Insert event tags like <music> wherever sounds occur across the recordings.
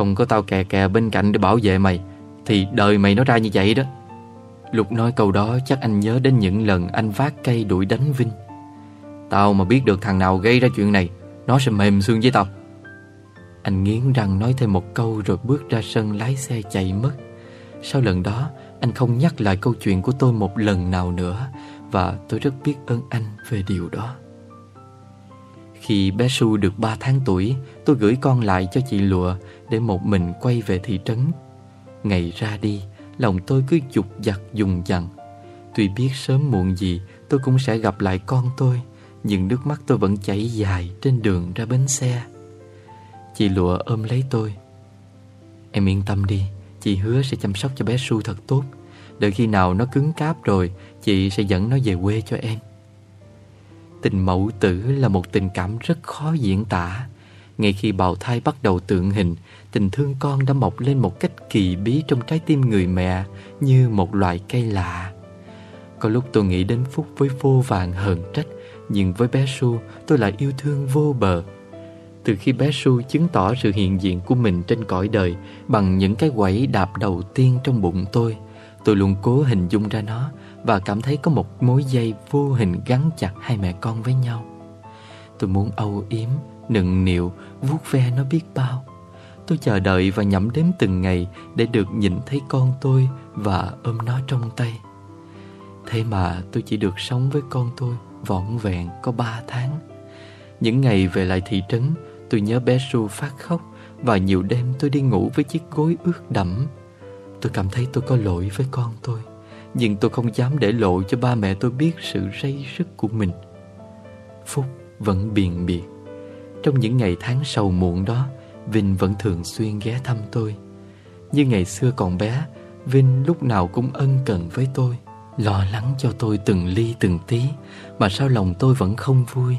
Không có tao kè kè bên cạnh để bảo vệ mày, Thì đời mày nó ra như vậy đó. Lục nói câu đó chắc anh nhớ đến những lần anh vác cây đuổi đánh Vinh. Tao mà biết được thằng nào gây ra chuyện này, Nó sẽ mềm xương với tao. Anh nghiến răng nói thêm một câu rồi bước ra sân lái xe chạy mất. Sau lần đó, anh không nhắc lại câu chuyện của tôi một lần nào nữa, Và tôi rất biết ơn anh về điều đó. Khi bé Su được 3 tháng tuổi, Tôi gửi con lại cho chị Lụa Để một mình quay về thị trấn. Ngày ra đi, Lòng tôi cứ dục dặt dùng dằn. Tuy biết sớm muộn gì, Tôi cũng sẽ gặp lại con tôi, Nhưng nước mắt tôi vẫn chảy dài Trên đường ra bến xe. Chị Lụa ôm lấy tôi. Em yên tâm đi, Chị hứa sẽ chăm sóc cho bé Su thật tốt. Đợi khi nào nó cứng cáp rồi, Chị sẽ dẫn nó về quê cho em. Tình mẫu tử là một tình cảm rất khó diễn tả. Ngay khi bào thai bắt đầu tượng hình Tình thương con đã mọc lên một cách kỳ bí Trong trái tim người mẹ Như một loại cây lạ. Có lúc tôi nghĩ đến Phúc với vô vàng hờn trách Nhưng với bé Su tôi lại yêu thương vô bờ. Từ khi bé Su chứng tỏ sự hiện diện của mình trên cõi đời bằng những cái quẩy đạp đầu tiên trong bụng tôi, tôi luôn cố hình dung ra nó và cảm thấy có một mối dây vô hình gắn chặt hai mẹ con với nhau. Tôi muốn âu yếm, nựng nịu, vuốt ve nó biết bao. Tôi chờ đợi và nhẩm đếm từng ngày để được nhìn thấy con tôi và ôm nó trong tay. Thế mà tôi chỉ được sống với con tôi vỏn vẹn có ba tháng. Những ngày về lại thị trấn, tôi nhớ bé Su phát khóc và nhiều đêm tôi đi ngủ với chiếc gối ướt đẫm. Tôi cảm thấy tôi có lỗi với con tôi, nhưng tôi không dám để lộ cho ba mẹ tôi biết sự say rứt của mình. Phúc vẫn biền biệt. Trong những ngày tháng sầu muộn đó, Vinh vẫn thường xuyên ghé thăm tôi. Như ngày xưa còn bé, Vinh lúc nào cũng ân cần với tôi, lo lắng cho tôi từng ly từng tí, mà sao lòng tôi vẫn không vui.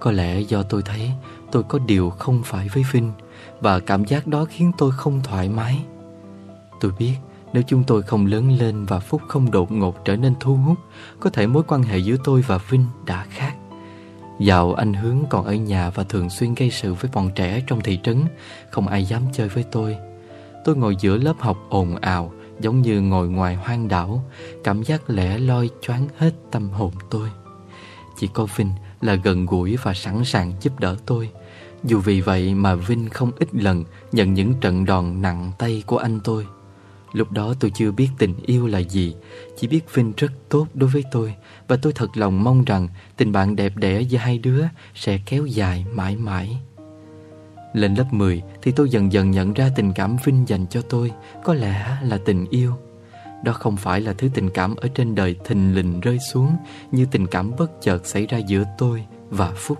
Có lẽ do tôi thấy tôi có điều không phải với Vinh và cảm giác đó khiến tôi không thoải mái. Tôi biết nếu chúng tôi không lớn lên và Phúc không đột ngột trở nên thu hút, có thể mối quan hệ giữa tôi và Vinh đã khác. Dạo anh Hướng còn ở nhà và thường xuyên gây sự với bọn trẻ trong thị trấn, không ai dám chơi với tôi. Tôi ngồi giữa lớp học ồn ào, giống như ngồi ngoài hoang đảo, cảm giác lẻ loi choáng hết tâm hồn tôi. Chỉ có Vinh là gần gũi và sẵn sàng giúp đỡ tôi. Dù vì vậy mà Vinh không ít lần nhận những trận đòn nặng tay của anh tôi. Lúc đó tôi chưa biết tình yêu là gì, chỉ biết Vinh rất tốt đối với tôi và tôi thật lòng mong rằng tình bạn đẹp đẽ giữa hai đứa sẽ kéo dài mãi mãi. Lên lớp 10 thì tôi dần dần nhận ra tình cảm Vinh dành cho tôi có lẽ là tình yêu. Đó không phải là thứ tình cảm ở trên đời thình lình rơi xuống như tình cảm bất chợt xảy ra giữa tôi và Phúc.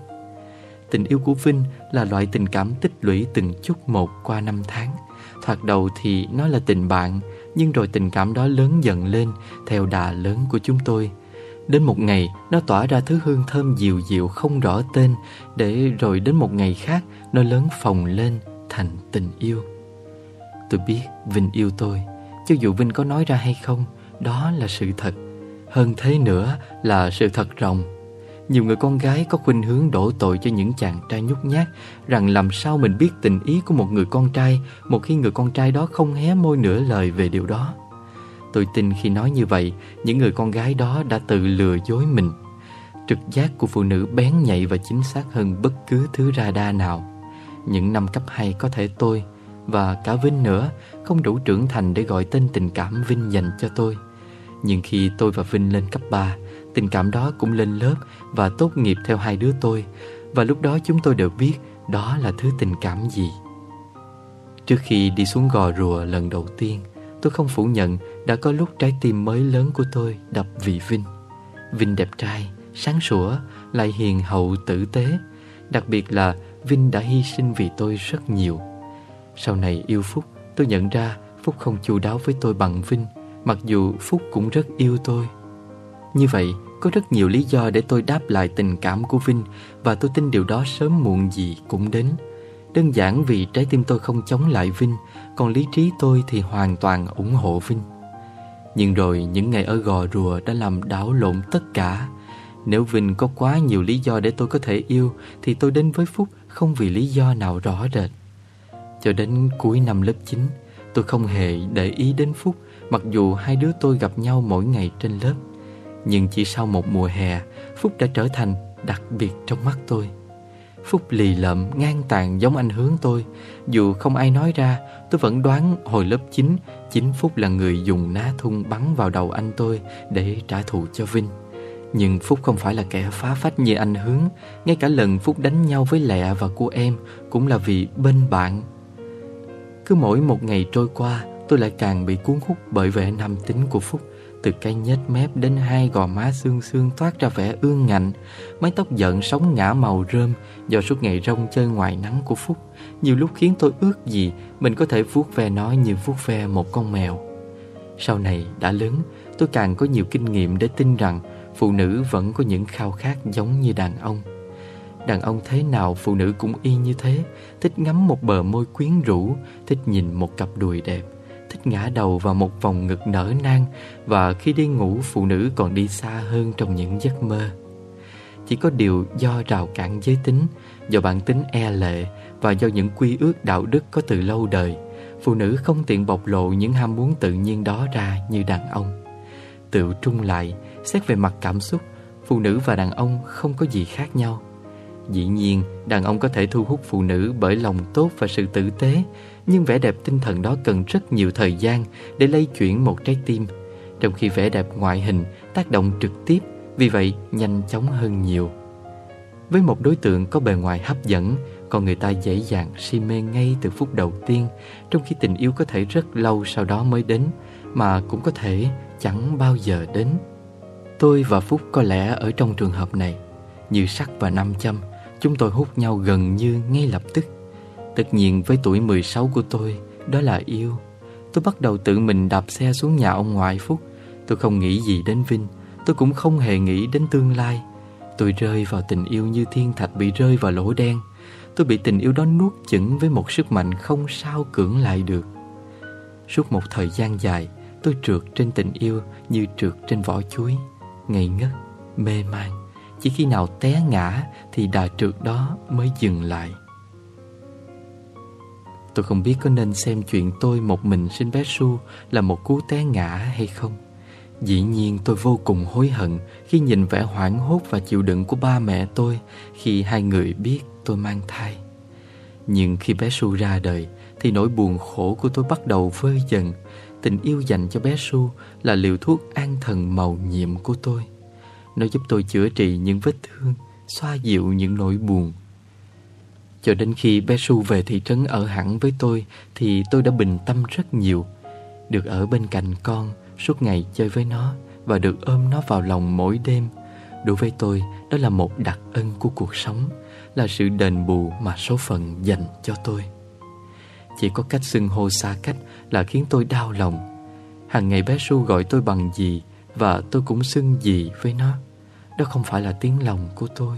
Tình yêu của Vinh là loại tình cảm tích lũy từng chút một qua năm tháng. Thoạt đầu thì nó là tình bạn, nhưng rồi tình cảm đó lớn dần lên theo đà lớn của chúng tôi. Đến một ngày, nó tỏa ra thứ hương thơm dịu dịu không rõ tên, để rồi đến một ngày khác, nó lớn phồng lên thành tình yêu. Tôi biết Vinh yêu tôi, cho dù Vinh có nói ra hay không, đó là sự thật. Hơn thế nữa là sự thật rộng. Nhiều người con gái có khuynh hướng đổ tội cho những chàng trai nhút nhát rằng làm sao mình biết tình ý của một người con trai một khi người con trai đó không hé môi nửa lời về điều đó. Tôi tin khi nói như vậy, những người con gái đó đã tự lừa dối mình. Trực giác của phụ nữ bén nhạy và chính xác hơn bất cứ thứ radar nào. Những năm cấp 2 có thể tôi và cả Vinh nữa không đủ trưởng thành để gọi tên tình cảm Vinh dành cho tôi. Nhưng khi tôi và Vinh lên cấp 3, tình cảm đó cũng lên lớp và tốt nghiệp theo hai đứa tôi. Và lúc đó chúng tôi đều biết đó là thứ tình cảm gì. Trước khi đi xuống gò rùa lần đầu tiên, tôi không phủ nhận đã có lúc trái tim mới lớn của tôi đập vì Vinh. Vinh đẹp trai, sáng sủa, lại hiền hậu tử tế. Đặc biệt là Vinh đã hy sinh vì tôi rất nhiều. Sau này yêu Phúc, tôi nhận ra Phúc không chu đáo với tôi bằng Vinh, mặc dù Phúc cũng rất yêu tôi. Như vậy, có rất nhiều lý do để tôi đáp lại tình cảm của Vinh và tôi tin điều đó sớm muộn gì cũng đến. Đơn giản vì trái tim tôi không chống lại Vinh, còn lý trí tôi thì hoàn toàn ủng hộ Vinh. Nhưng rồi những ngày ở gò rùa đã làm đảo lộn tất cả. Nếu Vinh có quá nhiều lý do để tôi có thể yêu thì tôi đến với Phúc không vì lý do nào rõ rệt. Cho đến cuối năm lớp 9 Tôi không hề để ý đến Phúc Mặc dù hai đứa tôi gặp nhau mỗi ngày trên lớp nhưng chỉ sau một mùa hè, Phúc đã trở thành đặc biệt trong mắt tôi. Phúc lì lợm, ngang tàn giống anh hướng tôi. Dù không ai nói ra, Tôi vẫn đoán hồi lớp 9 Chính Phúc là người dùng ná thun bắn vào đầu anh tôi Để trả thù cho Vinh. Nhưng Phúc không phải là kẻ phá phách như anh hướng. Ngay cả lần Phúc đánh nhau với Lẹ và cô em Cũng là vì bên bạn. Cứ mỗi một ngày trôi qua, Tôi lại càng bị cuốn hút bởi vẻ nam tính của Phúc từ cái nhếch mép đến hai gò má xương xương toát ra vẻ ương ngạnh. Mái tóc giận sóng ngã màu rơm Do suốt ngày rong chơi ngoài nắng của Phúc. Nhiều lúc khiến tôi ước gì Mình có thể vuốt ve nó như vuốt ve một con mèo. Sau này đã lớn, Tôi càng có nhiều kinh nghiệm để tin rằng Phụ nữ vẫn có những khao khát giống như đàn ông. Đàn ông thế nào phụ nữ cũng y như thế, Thích ngắm một bờ môi quyến rũ, Thích nhìn một cặp đùi đẹp thích ngã đầu vào một vòng ngực nở nang và khi đi ngủ phụ nữ còn đi xa hơn trong những giấc mơ. Chỉ có điều do rào cản giới tính, do bản tính e lệ và do những quy ước đạo đức có từ lâu đời, phụ nữ không tiện bộc lộ những ham muốn tự nhiên đó ra như đàn ông. Tự trung lại, xét về mặt cảm xúc, phụ nữ và đàn ông không có gì khác nhau. Dĩ nhiên, đàn ông có thể thu hút phụ nữ bởi lòng tốt và sự tử tế, nhưng vẻ đẹp tinh thần đó cần rất nhiều thời gian để lây chuyển một trái tim, trong khi vẻ đẹp ngoại hình tác động trực tiếp, vì vậy nhanh chóng hơn nhiều. Với một đối tượng có bề ngoài hấp dẫn, con người ta dễ dàng si mê ngay từ phút đầu tiên, trong khi tình yêu có thể rất lâu sau đó mới đến, mà cũng có thể chẳng bao giờ đến. Tôi và Phúc có lẽ ở trong trường hợp này, như sắt và nam châm, chúng tôi hút nhau gần như ngay lập tức. Tất nhiên với tuổi 16 của tôi Đó là yêu. Tôi bắt đầu tự mình đạp xe xuống nhà ông ngoại Phúc. Tôi không nghĩ gì đến Vinh Tôi cũng không hề nghĩ đến tương lai. Tôi rơi vào tình yêu như thiên thạch bị rơi vào lỗ đen. Tôi bị tình yêu đó nuốt chửng với một sức mạnh không sao cưỡng lại được. Suốt một thời gian dài Tôi trượt trên tình yêu như trượt trên vỏ chuối Ngây ngất, mê man. Chỉ khi nào té ngã thì đà trượt đó mới dừng lại. Tôi không biết có nên xem chuyện tôi một mình sinh bé Su là một cú té ngã hay không. Dĩ nhiên tôi vô cùng hối hận khi nhìn vẻ hoảng hốt và chịu đựng của ba mẹ tôi khi hai người biết tôi mang thai. Nhưng khi bé Su ra đời thì nỗi buồn khổ của tôi bắt đầu vơi dần. Tình yêu dành cho bé Su là liều thuốc an thần màu nhiệm của tôi. Nó giúp tôi chữa trị những vết thương, xoa dịu những nỗi buồn cho đến khi bé Su về thị trấn ở hẳn với tôi, Thì tôi đã bình tâm rất nhiều. Được ở bên cạnh con, Suốt ngày chơi với nó Và được ôm nó vào lòng mỗi đêm. Đối với tôi, Đó là một đặc ân của cuộc sống, Là sự đền bù mà số phận dành cho tôi. Chỉ có cách xưng hô xa cách Là khiến tôi đau lòng. Hàng ngày bé Su gọi tôi bằng gì Và tôi cũng xưng gì với nó, Đó không phải là tiếng lòng của tôi.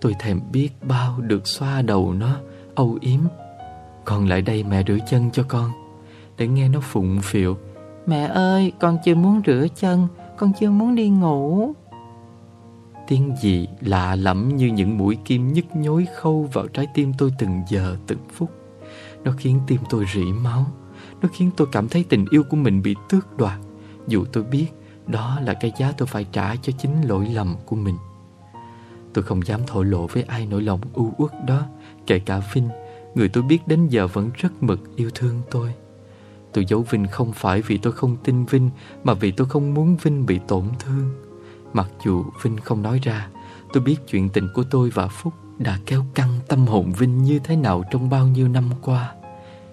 Tôi thèm biết bao được xoa đầu nó Âu yếm. Con lại đây mẹ rửa chân cho con Để nghe nó phụng phịu. Mẹ ơi con chưa muốn rửa chân Con chưa muốn đi ngủ. Tiếng gì lạ lẫm như những mũi kim nhức nhối khâu vào trái tim tôi từng giờ từng phút. Nó khiến tim tôi rỉ máu Nó khiến tôi cảm thấy tình yêu của mình bị tước đoạt. Dù tôi biết đó là cái giá tôi phải trả cho chính lỗi lầm của mình Tôi không dám thổ lộ với ai nỗi lòng u uất đó, Kể cả Vinh. Người tôi biết đến giờ vẫn rất mực yêu thương tôi. Tôi giấu Vinh không phải vì tôi không tin Vinh, Mà vì tôi không muốn Vinh bị tổn thương. Mặc dù Vinh không nói ra, Tôi biết chuyện tình của tôi và Phúc Đã kéo căng tâm hồn Vinh như thế nào trong bao nhiêu năm qua.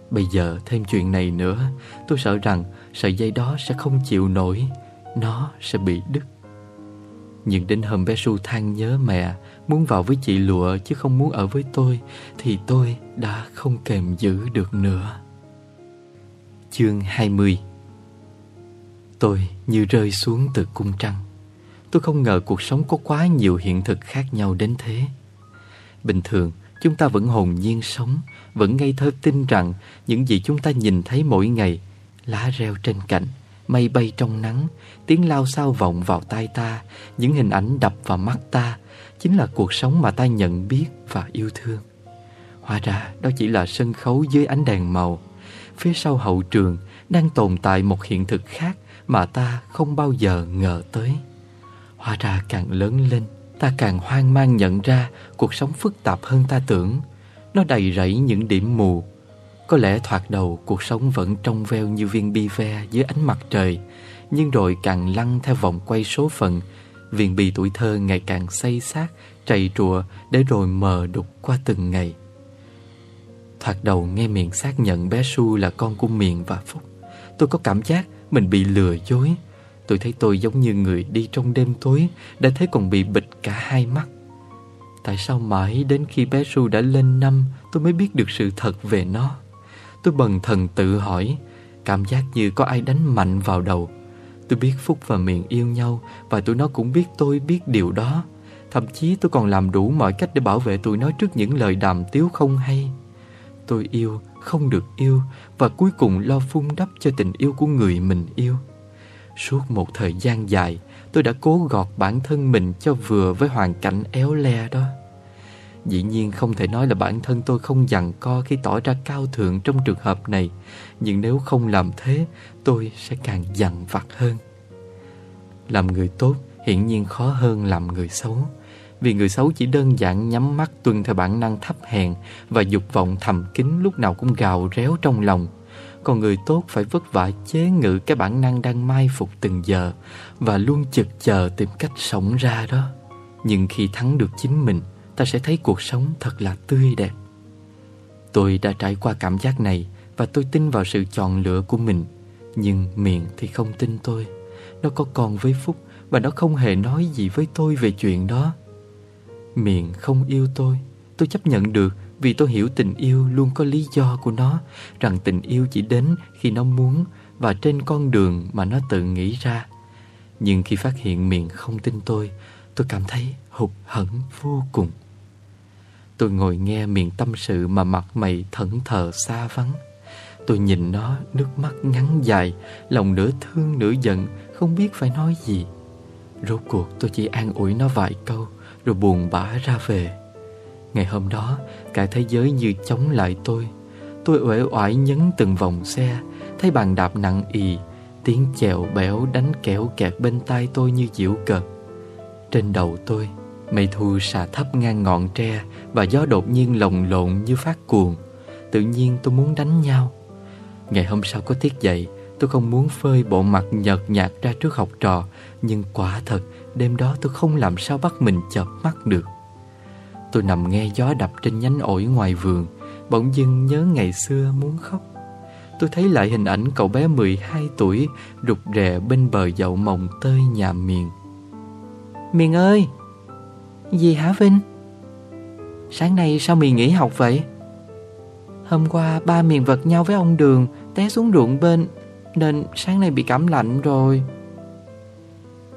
Bây giờ thêm chuyện này nữa, Tôi sợ rằng sợi dây đó sẽ không chịu nổi, Nó sẽ bị đứt nhưng đến hôm bé Su than nhớ mẹ, Muốn vào với chị Lụa chứ không muốn ở với tôi, Thì tôi đã không kềm giữ được nữa. Chương 20 Tôi như rơi xuống từ cung trăng. Tôi không ngờ cuộc sống có quá nhiều hiện thực khác nhau đến thế. Bình thường, chúng ta vẫn hồn nhiên sống, Vẫn ngây thơ tin rằng Những gì chúng ta nhìn thấy mỗi ngày Lá reo trên cành. Mây bay trong nắng Tiếng lao sao vọng vào tai ta Những hình ảnh đập vào mắt ta Chính là cuộc sống mà ta nhận biết và yêu thương Hóa ra đó chỉ là sân khấu dưới ánh đèn màu Phía sau hậu trường đang tồn tại một hiện thực khác mà ta không bao giờ ngờ tới. Hóa ra càng lớn lên, ta càng hoang mang nhận ra cuộc sống phức tạp hơn ta tưởng. Nó đầy rẫy những điểm mù. Có lẽ thoạt đầu cuộc sống vẫn trong veo như viên bi ve dưới ánh mặt trời, nhưng rồi càng lăn theo vòng quay số phận. Viên bi tuổi thơ ngày càng say sát, trầy trùa để rồi mờ đục qua từng ngày. Thoạt đầu nghe miệng xác nhận bé Su là con của Miền và Phúc Tôi có cảm giác mình bị lừa dối Tôi thấy tôi giống như người đi trong đêm tối Đã thấy còn bị bịt cả hai mắt Tại sao mãi đến khi bé Su đã lên năm Tôi mới biết được sự thật về nó Tôi bần thần tự hỏi Cảm giác như có ai đánh mạnh vào đầu Tôi biết Phúc và Miền yêu nhau Và tụi nó cũng biết tôi biết điều đó Thậm chí tôi còn làm đủ mọi cách để bảo vệ tụi nó trước những lời đàm tiếu không hay tôi yêu không được yêu và cuối cùng lo phun đắp cho tình yêu của người mình yêu. Suốt một thời gian dài, tôi đã cố gọt bản thân mình cho vừa với hoàn cảnh éo le đó. Dĩ nhiên không thể nói là bản thân tôi không dằn co khi tỏ ra cao thượng trong trường hợp này, nhưng nếu không làm thế, tôi sẽ càng dằn vặt hơn. Làm người tốt hiển nhiên khó hơn làm người xấu. Vì người xấu chỉ đơn giản nhắm mắt tuân theo bản năng thấp hèn và dục vọng thầm kín lúc nào cũng gào réo trong lòng. Còn người tốt phải vất vả chế ngự cái bản năng đang mai phục từng giờ và luôn chực chờ tìm cách sống ra đó. Nhưng khi thắng được chính mình, ta sẽ thấy cuộc sống thật là tươi đẹp. Tôi đã trải qua cảm giác này và tôi tin vào sự chọn lựa của mình. Nhưng miệng thì không tin tôi. Nó có con với Phúc và nó không hề nói gì với tôi về chuyện đó. Miệng không yêu tôi Tôi chấp nhận được vì tôi hiểu tình yêu luôn có lý do của nó, Rằng tình yêu chỉ đến khi nó muốn Và trên con đường mà nó tự nghĩ ra Nhưng khi phát hiện miệng không tin tôi Tôi cảm thấy hụt hẫng vô cùng Tôi ngồi nghe miệng tâm sự mà mặt mày thẫn thờ xa vắng Tôi nhìn nó nước mắt ngắn dài Lòng nửa thương nửa giận Không biết phải nói gì Rốt cuộc tôi chỉ an ủi nó vài câu rồi buồn bã ra về. Ngày hôm đó, cả thế giới như chống lại tôi. Tôi uể oải nhấn từng vòng xe, thấy bàn đạp nặng ì, tiếng chèo béo đánh kéo kẹt bên tai tôi như diễu cợt. Trên đầu tôi, mây thu xà thấp ngang ngọn tre và gió đột nhiên lồng lộn như phát cuồng. Tự nhiên tôi muốn đánh nhau. Ngày hôm sau có tiết dậy, tôi không muốn phơi bộ mặt nhợt nhạt ra trước học trò, nhưng quả thật Đêm đó tôi không làm sao bắt mình chợp mắt được Tôi nằm nghe gió đập trên nhánh ổi ngoài vườn Bỗng dưng nhớ ngày xưa muốn khóc Tôi thấy lại hình ảnh cậu bé 12 tuổi Rụt rè bên bờ dậu mồng tơi nhà miền Miền ơi gì hả Vinh? Sáng nay sao Miền nghỉ học vậy? Hôm qua ba Miền vật nhau với ông Đường Té xuống ruộng bên Nên sáng nay bị cảm lạnh rồi.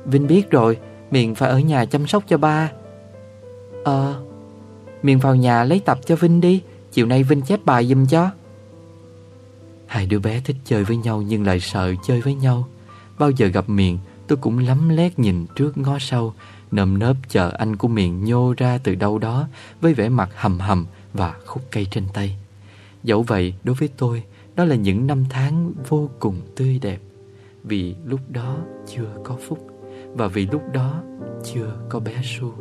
Vinh biết rồi Miền phải ở nhà chăm sóc cho ba. Ờ. Miền vào nhà lấy tập cho Vinh đi Chiều nay Vinh chép bài giùm cho. Hai đứa bé thích chơi với nhau Nhưng lại sợ chơi với nhau. Bao giờ gặp Miền Tôi cũng lắm lét nhìn trước ngó sau Nơm nớp chờ anh của Miền nhô ra từ đâu đó Với vẻ mặt hầm hầm Và khúc cây trên tay. Dẫu vậy, đối với tôi, Đó là những năm tháng vô cùng tươi đẹp. Vì lúc đó chưa có phúc và vì lúc đó chưa có bé Su.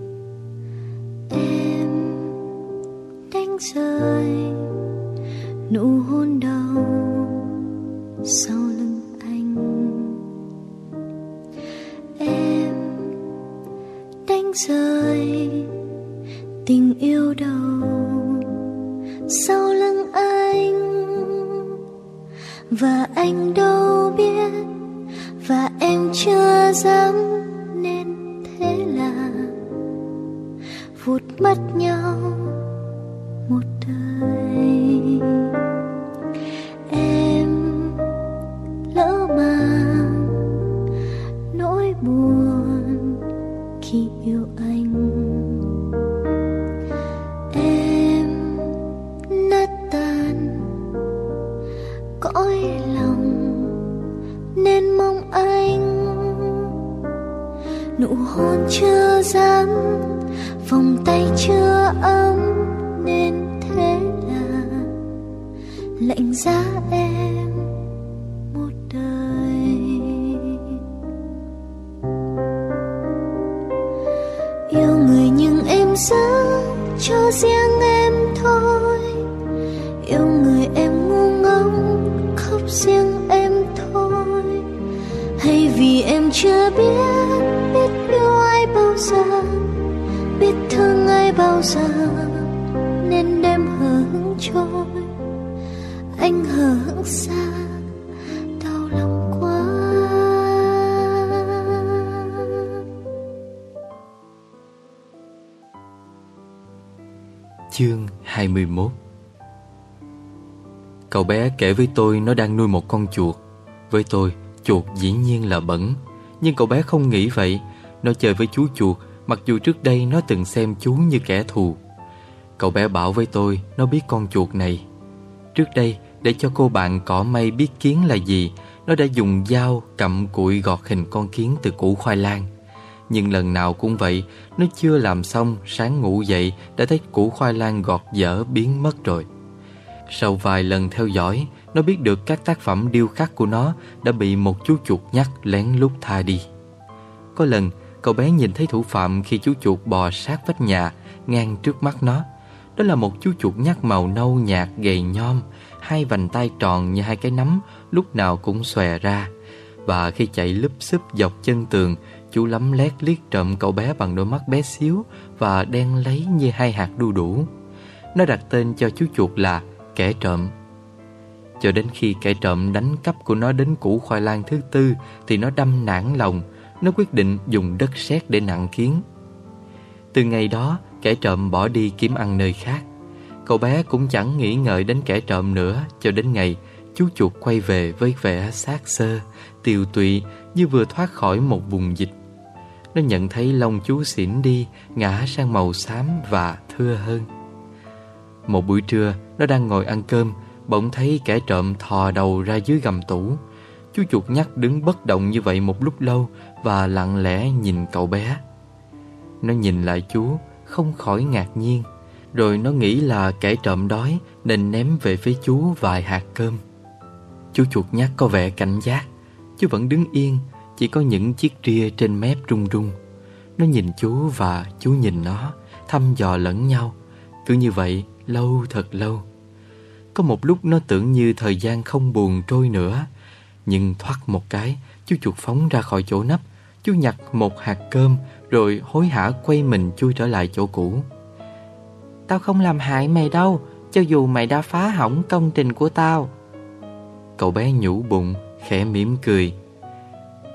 Em đánh rơi, nụ hôn đầu sau đánh rơi tình yêu đầu. Sau lưng anh và anh đâu biết, và em chưa dám nên thế là vụt mất nhau một đời. hôn chưa dám vòng tay chưa ấm nên thế là lạnh giá em. Ai bao giờ nên đêm hờ hững trôi. Anh hờ hững xa đau lòng quá. Chương 21 Cậu bé kể với tôi nó đang nuôi một con chuột. Với tôi, chuột dĩ nhiên là bẩn. Nhưng cậu bé không nghĩ vậy. Nó chơi với chú chuột Mặc dù trước đây nó từng xem chú như kẻ thù Cậu bé bảo với tôi Nó biết con chuột này. Trước đây, để cho cô bạn cỏ mây biết kiến là gì Nó đã dùng dao cầm cụi gọt hình con kiến từ củ khoai lang. Nhưng lần nào cũng vậy Nó chưa làm xong Sáng ngủ dậy Đã thấy củ khoai lang gọt dở biến mất rồi. Sau vài lần theo dõi Nó biết được các tác phẩm điêu khắc của nó Đã bị một chú chuột nhắt lén lút tha đi. Có lần Cậu bé nhìn thấy thủ phạm khi chú chuột bò sát vách nhà, Ngang trước mắt nó. Đó là một chú chuột nhát màu nâu nhạt gầy nhom, Hai vành tay tròn như hai cái nắm Lúc nào cũng xòe ra. Và khi chạy lúp xúp dọc chân tường, Chú lắm lét liếc trộm cậu bé bằng đôi mắt bé xíu Và đen lấy như hai hạt đu đủ. Nó đặt tên cho chú chuột là kẻ trộm. Cho đến khi kẻ trộm đánh cắp của nó đến củ khoai lang thứ tư, Thì nó đâm nản lòng nó quyết định dùng đất sét để nặng kiến. Từ ngày đó, kẻ trộm bỏ đi kiếm ăn nơi khác. Cậu bé cũng chẳng nghĩ ngợi đến kẻ trộm nữa, Cho đến ngày chú chuột quay về với vẻ xác sơ, Tiều tụy như vừa thoát khỏi một vùng dịch. Nó nhận thấy lông chú xỉn đi, Ngã sang màu xám và thưa hơn. Một buổi trưa, Nó đang ngồi ăn cơm, Bỗng thấy kẻ trộm thò đầu ra dưới gầm tủ. Chú chuột nhắc đứng bất động như vậy một lúc lâu và lặng lẽ nhìn cậu bé. Nó nhìn lại chú, Không khỏi ngạc nhiên, Rồi nó nghĩ là kẻ trộm đói Nên ném về phía chú vài hạt cơm. Chú chuột nhắt có vẻ cảnh giác, Chú vẫn đứng yên, chỉ có những chiếc ria trên mép rung rung. Nó nhìn chú và chú nhìn nó, Thăm dò lẫn nhau. Cứ như vậy, lâu thật lâu. Có một lúc nó tưởng như thời gian không buồn trôi nữa, Nhưng thoát một cái, Chú chuột phóng ra khỏi chỗ nấp Chú nhặt một hạt cơm, Rồi hối hả quay mình chui trở lại chỗ cũ. Tao không làm hại mày đâu, Cho dù mày đã phá hỏng công trình của tao. Cậu bé nhủ bụng, Khẽ mỉm cười.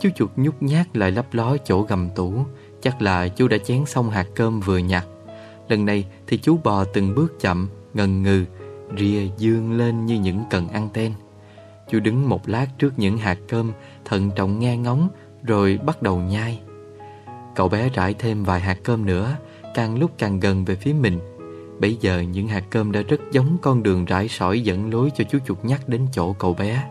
Chú chuột nhút nhát lại lấp ló chỗ gầm tủ, Chắc là chú đã chén xong hạt cơm vừa nhặt. Lần này thì chú bò từng bước chậm, Ngần ngừ, rìa dương lên như những cần ăn ten. Chú đứng một lát trước những hạt cơm, Thận trọng nghe ngóng rồi bắt đầu nhai Cậu bé rải thêm vài hạt cơm nữa Càng lúc càng gần về phía mình Bây giờ những hạt cơm đã rất giống con đường rải sỏi dẫn lối cho chú chuột nhắt đến chỗ cậu bé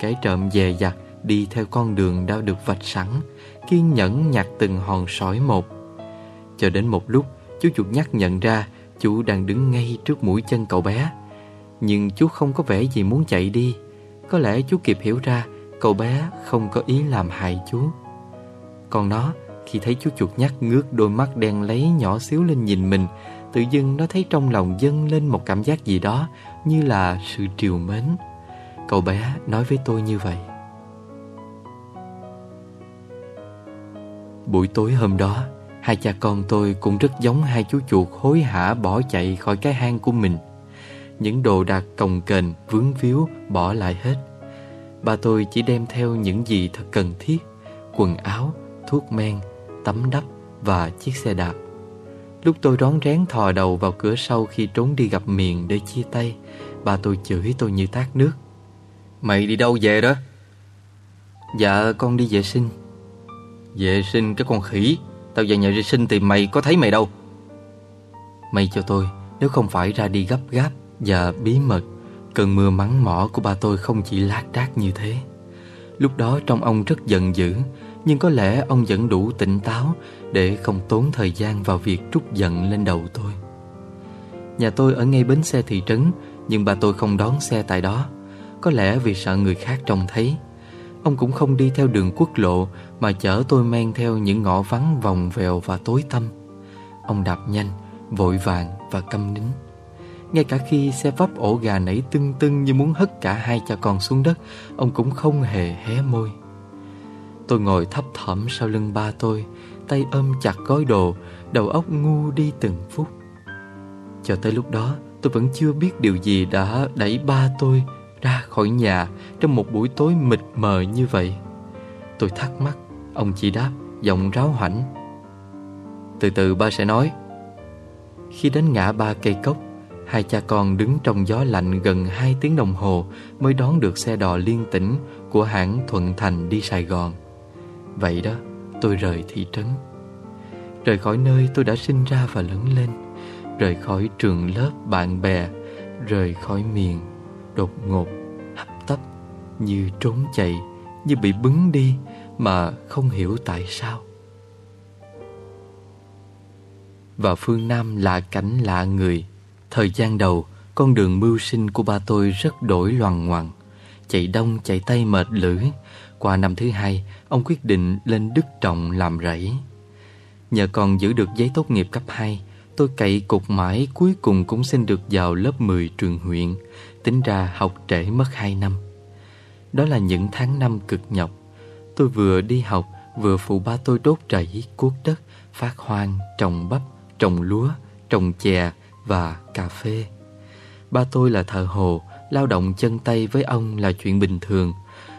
Cái trộm dè dặt đi theo con đường đã được vạch sẵn, kiên nhẫn nhặt từng hòn sỏi một. Cho đến một lúc, chú chuột nhắc nhận ra chú đang đứng ngay trước mũi chân cậu bé. Nhưng chú không có vẻ gì muốn chạy đi. Có lẽ chú kịp hiểu ra cậu bé không có ý làm hại chú. Còn nó, khi thấy chú chuột nhắt ngước đôi mắt đen lấy nhỏ xíu lên nhìn mình, tự dưng nó thấy trong lòng dâng lên một cảm giác gì đó như là sự triều mến. Cậu bé nói với tôi như vậy. Buổi tối hôm đó, hai cha con tôi cũng rất giống hai chú chuột hối hả bỏ chạy khỏi cái hang của mình. Những đồ đạc cồng kềnh, vướng víu bỏ lại hết. Ba tôi chỉ đem theo những gì thật cần thiết, quần áo, thuốc men, tấm đắp và chiếc xe đạp. Lúc tôi rón rén thò đầu vào cửa sau khi trốn đi gặp miền để chia tay, bà tôi chửi tôi như tát nước. Mày đi đâu về đó? Dạ con đi vệ sinh Vệ sinh cái con khỉ Tao về nhà vệ sinh tìm mày có thấy mày đâu Mày cho tôi Nếu không phải ra đi gấp gáp Và bí mật Cơn mưa mắng mỏ của ba tôi không chỉ lác đác như thế. Lúc đó trong ông rất giận dữ Nhưng có lẽ ông vẫn đủ tỉnh táo Để không tốn thời gian vào việc trút giận lên đầu tôi. Nhà tôi ở ngay bến xe thị trấn Nhưng ba tôi không đón xe tại đó. Có lẽ vì sợ người khác trông thấy. Ông cũng không đi theo đường quốc lộ Mà chở tôi men theo những ngõ vắng vòng vèo và tối tăm. Ông đạp nhanh, vội vàng và câm nín. Ngay cả khi xe vấp ổ gà nảy tưng tưng như muốn hất cả hai cha con xuống đất, Ông cũng không hề hé môi. Tôi ngồi thấp thỏm sau lưng ba tôi, Tay ôm chặt gói đồ, Đầu óc ngu đi từng phút. Cho tới lúc đó, tôi vẫn chưa biết điều gì đã đẩy ba tôi ra khỏi nhà Trong một buổi tối mịt mờ như vậy. Tôi thắc mắc, Ông chỉ đáp giọng ráo hoảnh. Từ từ ba sẽ nói. Khi đến ngã ba cây cốc Hai cha con đứng trong gió lạnh gần hai tiếng đồng hồ Mới đón được xe đò liên tỉnh Của hãng Thuận Thành đi Sài Gòn. Vậy đó, tôi rời thị trấn. Rời khỏi nơi tôi đã sinh ra và lớn lên, Rời khỏi trường lớp bạn bè, Rời khỏi miền, Đột ngột, Hấp tấp, Như trốn chạy, Như bị bứng đi Mà không hiểu tại sao. Và phương Nam lạ cảnh lạ người. Thời gian đầu Con đường mưu sinh của ba tôi rất đổi loằng ngoằng. Chạy đông chạy tay mệt lử. Qua năm thứ hai Ông quyết định lên Đức Trọng làm rẫy. Nhờ còn giữ được giấy tốt nghiệp cấp 2 Tôi cậy cục mãi cuối cùng cũng xin được vào lớp 10 trường huyện. Tính ra học trễ mất 2 năm. Đó là những tháng năm cực nhọc. Tôi vừa đi học Vừa phụ ba tôi đốt rẫy, cuốc đất Phát hoang, trồng bắp, trồng lúa Trồng chè và cà phê. Ba tôi là thợ hồ, Lao động chân tay với ông là chuyện bình thường.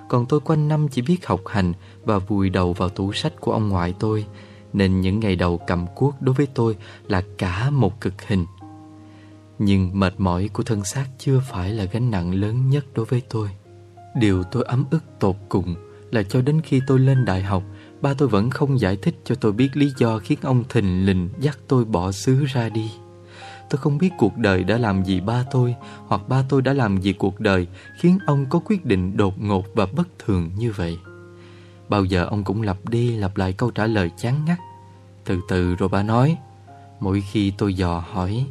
Còn tôi quanh năm chỉ biết học hành Và vùi đầu vào tủ sách của ông ngoại tôi, Nên những ngày đầu cầm cuốc đối với tôi Là cả một cực hình. Nhưng mệt mỏi của thân xác Chưa phải là gánh nặng lớn nhất đối với tôi. Điều tôi ấm ức tột cùng Là cho đến khi tôi lên đại học, Ba tôi vẫn không giải thích cho tôi biết lý do khiến ông thình lình dắt tôi bỏ xứ ra đi. Tôi không biết cuộc đời đã làm gì ba tôi, Hoặc ba tôi đã làm gì cuộc đời Khiến ông có quyết định đột ngột và bất thường như vậy. Bao giờ ông cũng lặp đi lặp lại câu trả lời chán ngắt. Từ từ rồi ba nói, Mỗi khi tôi dò hỏi,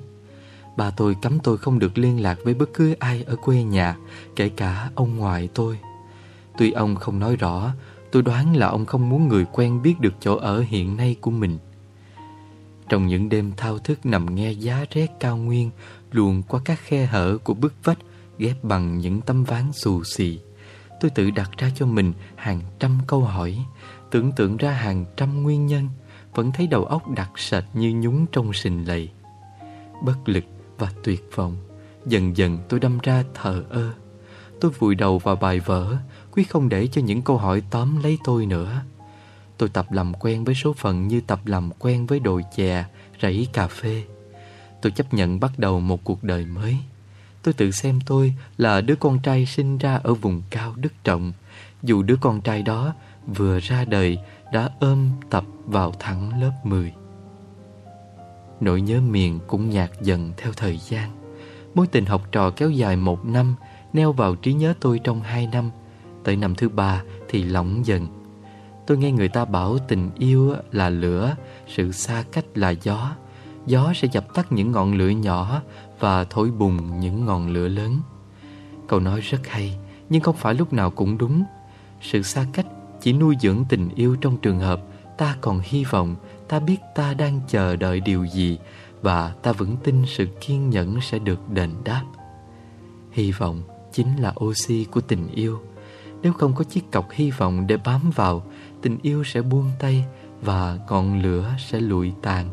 Ba tôi cấm tôi không được liên lạc với bất cứ ai ở quê nhà, Kể cả ông ngoại tôi. Tuy ông không nói rõ, Tôi đoán là ông không muốn người quen biết được chỗ ở hiện nay của mình trong những đêm thao thức nằm nghe giá rét cao nguyên luồn qua các khe hở của bức vách ghép bằng những tấm ván xù xì. Tôi tự đặt ra cho mình hàng trăm câu hỏi, tưởng tượng ra hàng trăm nguyên nhân, vẫn thấy đầu óc đặc sệt như nhúng trong sình lầy. Bất lực và tuyệt vọng, dần dần tôi đâm ra thờ ơ. Tôi vùi đầu vào bài vở, quyết không để cho những câu hỏi tóm lấy tôi nữa. Tôi tập làm quen với số phận như tập làm quen với đồi chè, rẫy cà phê. Tôi chấp nhận bắt đầu một cuộc đời mới. Tôi tự xem tôi là đứa con trai sinh ra ở vùng cao đức trọng, dù đứa con trai đó vừa ra đời đã ôm tập vào thẳng lớp 10. Nỗi nhớ miền cũng nhạt dần theo thời gian. Mối tình học trò kéo dài một năm, neo vào trí nhớ tôi trong hai năm. Tới năm thứ ba thì lỏng dần Tôi nghe người ta bảo tình yêu là lửa, sự xa cách là gió. Gió sẽ dập tắt những ngọn lửa nhỏ và thổi bùng những ngọn lửa lớn. Câu nói rất hay, nhưng không phải lúc nào cũng đúng. Sự xa cách chỉ nuôi dưỡng tình yêu trong trường hợp ta còn hy vọng, ta biết ta đang chờ đợi điều gì và ta vẫn tin sự kiên nhẫn sẽ được đền đáp. Hy vọng chính là oxy của tình yêu. Nếu không có chiếc cọc hy vọng để bám vào tình yêu sẽ buông tay và ngọn lửa sẽ lụi tàn.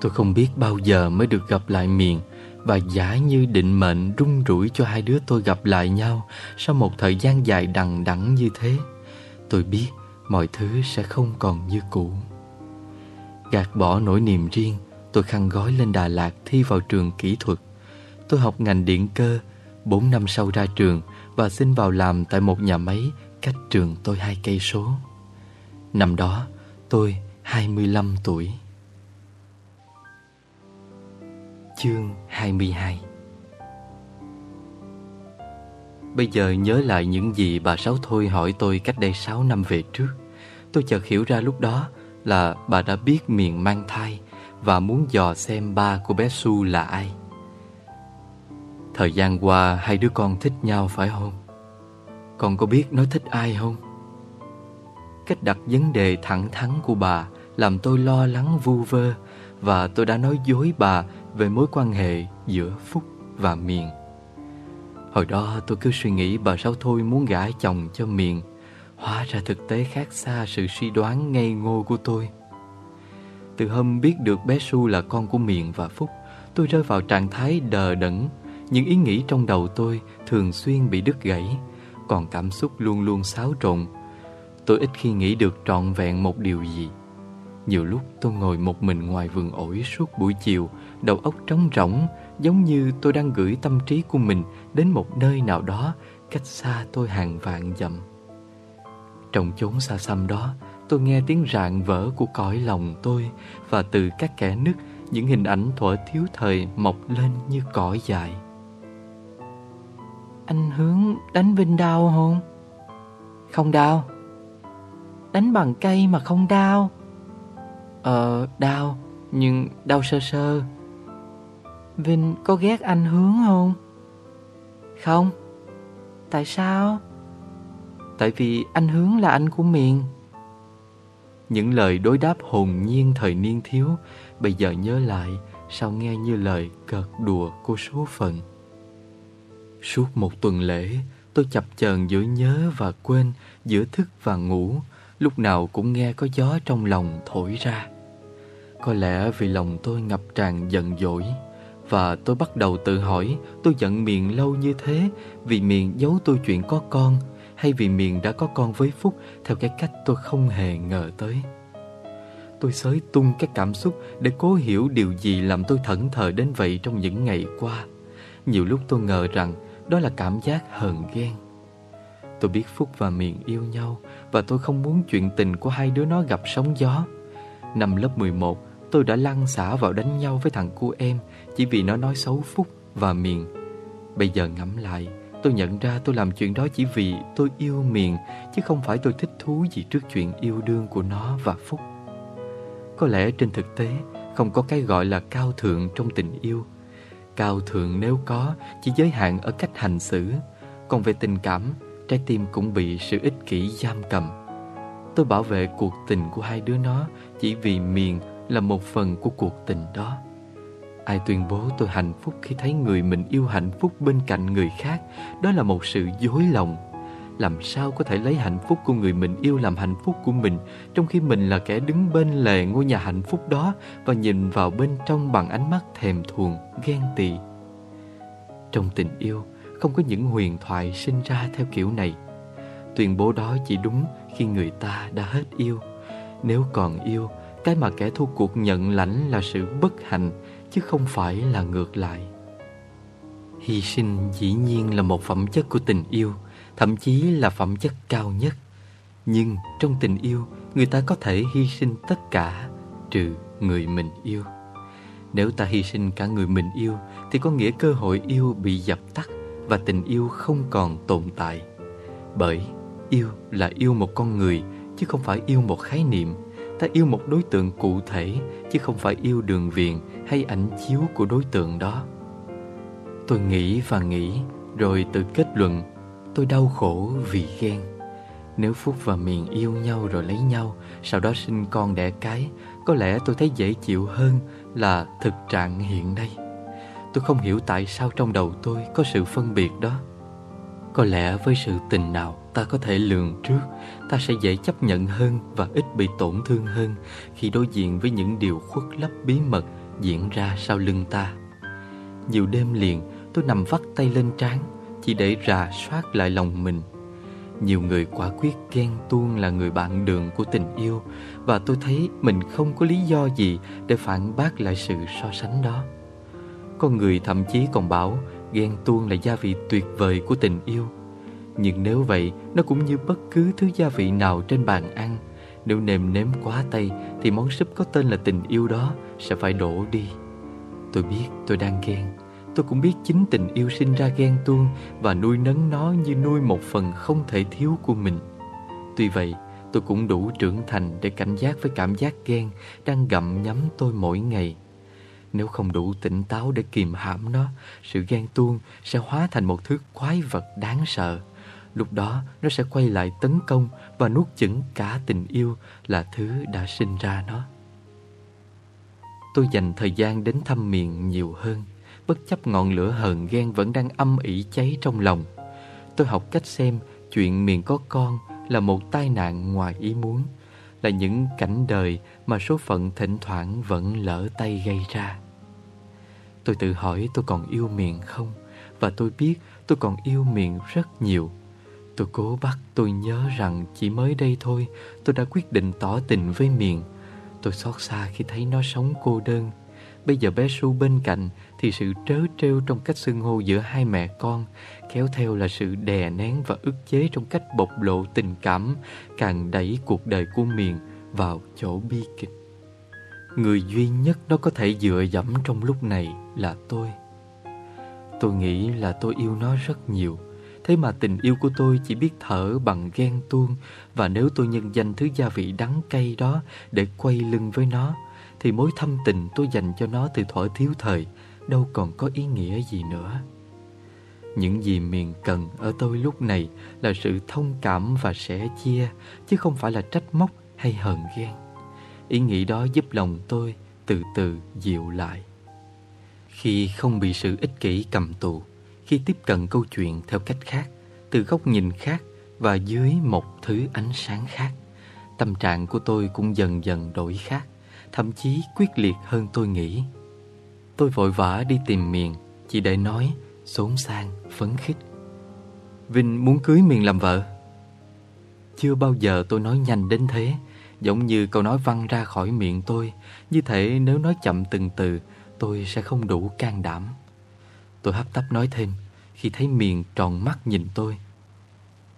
Tôi không biết bao giờ mới được gặp lại miền và giả như định mệnh rung rủi cho hai đứa tôi gặp lại nhau sau một thời gian dài đằng đẵng như thế. Tôi biết mọi thứ sẽ không còn như cũ. Gạt bỏ nỗi niềm riêng, tôi khăn gói lên Đà Lạt thi vào trường kỹ thuật. Tôi học ngành điện cơ, 4 năm sau ra trường và xin vào làm tại một nhà máy cách trường tôi hai cây số. Năm đó, tôi 25 tuổi Chương 22 Bây giờ nhớ lại những gì bà Sáu Thôi hỏi tôi cách đây 6 năm về trước Tôi chợt hiểu ra lúc đó là bà đã biết miền mang thai Và muốn dò xem ba của bé Su là ai Thời gian qua hai đứa con thích nhau phải không? Con có biết nó thích ai không? Cách đặt vấn đề thẳng thắn của bà làm tôi lo lắng vu vơ và tôi đã nói dối bà về mối quan hệ giữa Phúc và Miền. Hồi đó tôi cứ suy nghĩ bà Sáu Thôi muốn gả chồng cho Miền. Hóa ra thực tế khác xa sự suy đoán ngây ngô của tôi. Từ hôm biết được bé Su là con của Miền và Phúc, tôi rơi vào trạng thái đờ đẫn. Những ý nghĩ trong đầu tôi thường xuyên bị đứt gãy, còn cảm xúc luôn luôn xáo trộn. Tôi ít khi nghĩ được trọn vẹn một điều gì. Nhiều lúc tôi ngồi một mình ngoài vườn ổi suốt buổi chiều, đầu óc trống rỗng, giống như tôi đang gửi tâm trí của mình đến một nơi nào đó cách xa tôi hàng vạn dặm. Trong chốn xa xăm đó, tôi nghe tiếng rạng vỡ của cõi lòng tôi và từ các kẻ nứt những hình ảnh thuở thiếu thời mọc lên như cỏ dại. Anh hướng đánh Vinh đau không? Không đau. Đánh bằng cây mà không đau. Ờ, đau, nhưng đau sơ sơ. Vinh có ghét anh hướng không? Không. Tại sao? Tại vì anh hướng là anh của miền. Những lời đối đáp hồn nhiên thời niên thiếu Bây giờ nhớ lại Sao nghe như lời cợt đùa của số phận Suốt một tuần lễ Tôi chập chờn giữa nhớ và quên Giữa thức và ngủ Lúc nào cũng nghe có gió trong lòng thổi ra Có lẽ vì lòng tôi ngập tràn giận dỗi, Và tôi bắt đầu tự hỏi, Tôi giận miền lâu như thế Vì miền giấu tôi chuyện có con, hay vì miền đã có con với Phúc theo cái cách tôi không hề ngờ tới. Tôi xới tung các cảm xúc để cố hiểu điều gì làm tôi thẫn thờ đến vậy trong những ngày qua. Nhiều lúc tôi ngờ rằng đó là cảm giác hờn ghen. Tôi biết Phúc và Miền yêu nhau và tôi không muốn chuyện tình của hai đứa nó gặp sóng gió. Năm lớp 11, tôi đã lăn xả vào đánh nhau với thằng cu em chỉ vì nó nói xấu Phúc và Miền. Bây giờ ngẫm lại, Tôi nhận ra tôi làm chuyện đó chỉ vì tôi yêu Miền Chứ không phải tôi thích thú gì trước chuyện yêu đương của nó và Phúc Có lẽ trên thực tế không có cái gọi là cao thượng trong tình yêu Cao thượng nếu có chỉ giới hạn ở cách hành xử Còn về tình cảm, trái tim cũng bị sự ích kỷ giam cầm. Tôi bảo vệ cuộc tình của hai đứa nó chỉ vì Miền là một phần của cuộc tình đó. Ai tuyên bố tôi hạnh phúc khi thấy người mình yêu hạnh phúc bên cạnh người khác Đó là một sự dối lòng. Làm sao có thể lấy hạnh phúc của người mình yêu làm hạnh phúc của mình Trong khi mình là kẻ đứng bên lề ngôi nhà hạnh phúc đó Và nhìn vào bên trong bằng ánh mắt thèm thuồng, ghen tị. Trong tình yêu không có những huyền thoại sinh ra theo kiểu này Tuyên bố đó chỉ đúng khi người ta đã hết yêu Nếu còn yêu Cái mà kẻ thua cuộc nhận lãnh là sự bất hạnh chứ không phải là ngược lại. Hy sinh dĩ nhiên là một phẩm chất của tình yêu, thậm chí là phẩm chất cao nhất. Nhưng trong tình yêu, người ta có thể hy sinh tất cả trừ người mình yêu. Nếu ta hy sinh cả người mình yêu thì có nghĩa cơ hội yêu bị dập tắt và tình yêu không còn tồn tại. Bởi yêu là yêu một con người, chứ không phải yêu một khái niệm. Ta yêu một đối tượng cụ thể, chứ không phải yêu đường viền hay ảnh chiếu của đối tượng đó. Tôi nghĩ và nghĩ, rồi tự kết luận, tôi đau khổ vì ghen. Nếu phúc và miền yêu nhau rồi lấy nhau, sau đó sinh con đẻ cái, có lẽ tôi thấy dễ chịu hơn là thực trạng hiện nay tôi không hiểu tại sao trong đầu tôi có sự phân biệt đó. Có lẽ với sự tình nào ta có thể lường trước, ta sẽ dễ chấp nhận hơn và ít bị tổn thương hơn khi đối diện với những điều khuất lấp bí mật diễn ra sau lưng ta. Nhiều đêm liền, tôi nằm vắt tay lên trán, chỉ để rà soát lại lòng mình. Nhiều người quả quyết ghen tuông là người bạn đường của tình yêu, và tôi thấy mình không có lý do gì để phản bác lại sự so sánh đó con người thậm chí còn bảo ghen tuông là gia vị tuyệt vời của tình yêu nhưng nếu vậy, nó cũng như bất cứ thứ gia vị nào trên bàn ăn. Nếu nêm nếm quá tay thì món súp có tên là tình yêu đó sẽ phải đổ đi. Tôi biết tôi đang ghen. Tôi cũng biết chính tình yêu sinh ra ghen tuông và nuôi nấng nó như nuôi một phần không thể thiếu của mình. Tuy vậy, tôi cũng đủ trưởng thành để cảnh giác với cảm giác ghen đang gặm nhấm tôi mỗi ngày. Nếu không đủ tỉnh táo để kìm hãm nó, sự ghen tuông sẽ hóa thành một thứ quái vật đáng sợ. Lúc đó nó sẽ quay lại tấn công và nuốt chửng cả tình yêu là thứ đã sinh ra nó. Tôi dành thời gian đến thăm miền nhiều hơn, bất chấp ngọn lửa hờn ghen vẫn đang âm ỉ cháy trong lòng. Tôi học cách xem chuyện miền có con là một tai nạn ngoài ý muốn, là những cảnh đời mà số phận thỉnh thoảng vẫn lỡ tay gây ra. Tôi tự hỏi tôi còn yêu miệng không? Và tôi biết tôi còn yêu miệng rất nhiều. Tôi cố bắt tôi nhớ rằng chỉ mới đây thôi, Tôi đã quyết định tỏ tình với miệng. Tôi xót xa khi thấy nó sống cô đơn. Bây giờ bé Su bên cạnh Thì sự trớ trêu trong cách xưng hô giữa hai mẹ con, Kéo theo là sự đè nén và ức chế Trong cách bộc lộ tình cảm, Càng đẩy cuộc đời của miệng vào chỗ bi kịch. Người duy nhất nó có thể dựa dẫm trong lúc này là tôi. Tôi nghĩ là tôi yêu nó rất nhiều. Thế mà tình yêu của tôi chỉ biết thở bằng ghen tuông, Và nếu tôi nhân danh thứ gia vị đắng cay đó Để quay lưng với nó, Thì mối thâm tình tôi dành cho nó từ thuở thiếu thời Đâu còn có ý nghĩa gì nữa. Những gì miền cần ở tôi lúc này Là sự thông cảm và sẻ chia, Chứ không phải là trách móc hay hờn ghen. Ý nghĩ đó giúp lòng tôi từ từ dịu lại. Khi không bị sự ích kỷ cầm tù Khi tiếp cận câu chuyện theo cách khác Từ góc nhìn khác Và dưới một thứ ánh sáng khác Tâm trạng của tôi cũng dần dần đổi khác Thậm chí quyết liệt hơn tôi nghĩ. Tôi vội vã đi tìm Miền Chỉ để nói xốn sang, phấn khích. Vinh muốn cưới Miền làm vợ. Chưa bao giờ tôi nói nhanh đến thế Giống như câu nói văng ra khỏi miệng tôi, Như thể nếu nói chậm từng từ, Tôi sẽ không đủ can đảm. Tôi hấp tấp nói thêm, Khi thấy miền tròn mắt nhìn tôi.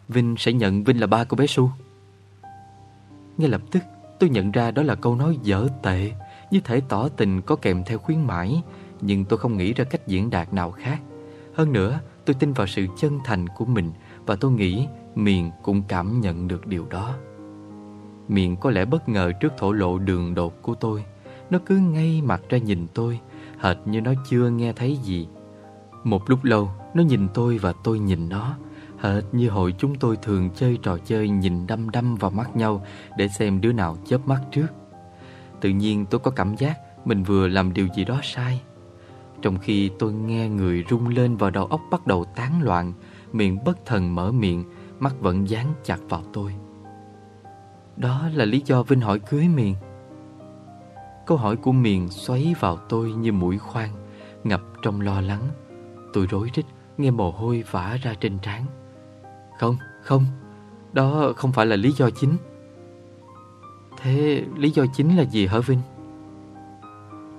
Vinh sẽ nhận Vinh là ba của bé Su. Ngay lập tức, tôi nhận ra đó là câu nói dở tệ, Như thể tỏ tình có kèm theo khuyến mãi, Nhưng tôi không nghĩ ra cách diễn đạt nào khác. Hơn nữa, tôi tin vào sự chân thành của mình, Và tôi nghĩ Miền cũng cảm nhận được điều đó. Miệng có lẽ bất ngờ trước thổ lộ đường đột của tôi. Nó cứ ngay mặt ra nhìn tôi, Hệt như nó chưa nghe thấy gì. Một lúc lâu, Nó nhìn tôi và tôi nhìn nó, Hệt như hồi chúng tôi thường chơi trò chơi Nhìn đăm đăm vào mắt nhau Để xem đứa nào chớp mắt trước. Tự nhiên tôi có cảm giác Mình vừa làm điều gì đó sai. Trong khi tôi nghe người rung lên Và đầu óc bắt đầu tán loạn, Miệng bất thần mở miệng, Mắt vẫn dán chặt vào tôi đó là lý do Vinh hỏi cưới Miền. Câu hỏi của Miền xoáy vào tôi như mũi khoan Ngập trong lo lắng. Tôi rối rít nghe mồ hôi vã ra trên trán. Không, không Đó không phải là lý do chính. Thế lý do chính là gì hả Vinh?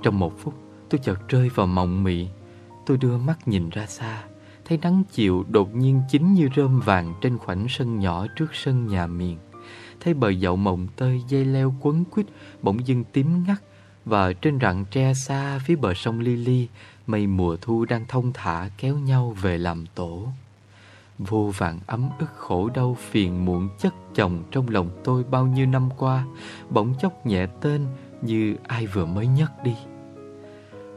Trong một phút tôi chợt rơi vào mộng mị. Tôi đưa mắt nhìn ra xa Thấy nắng chiều đột nhiên chính như rơm vàng Trên khoảnh sân nhỏ trước sân nhà miền thấy bờ dậu mộng tơi dây leo quấn quýt bỗng dưng tím ngắt và trên rặng tre xa phía bờ sông Lily, mây mùa thu đang thông thả kéo nhau về làm tổ. Vô vàn ấm ức khổ đau phiền muộn chất chồng trong lòng tôi bao nhiêu năm qua, bỗng chốc nhẹ tên như ai vừa mới nhấc đi.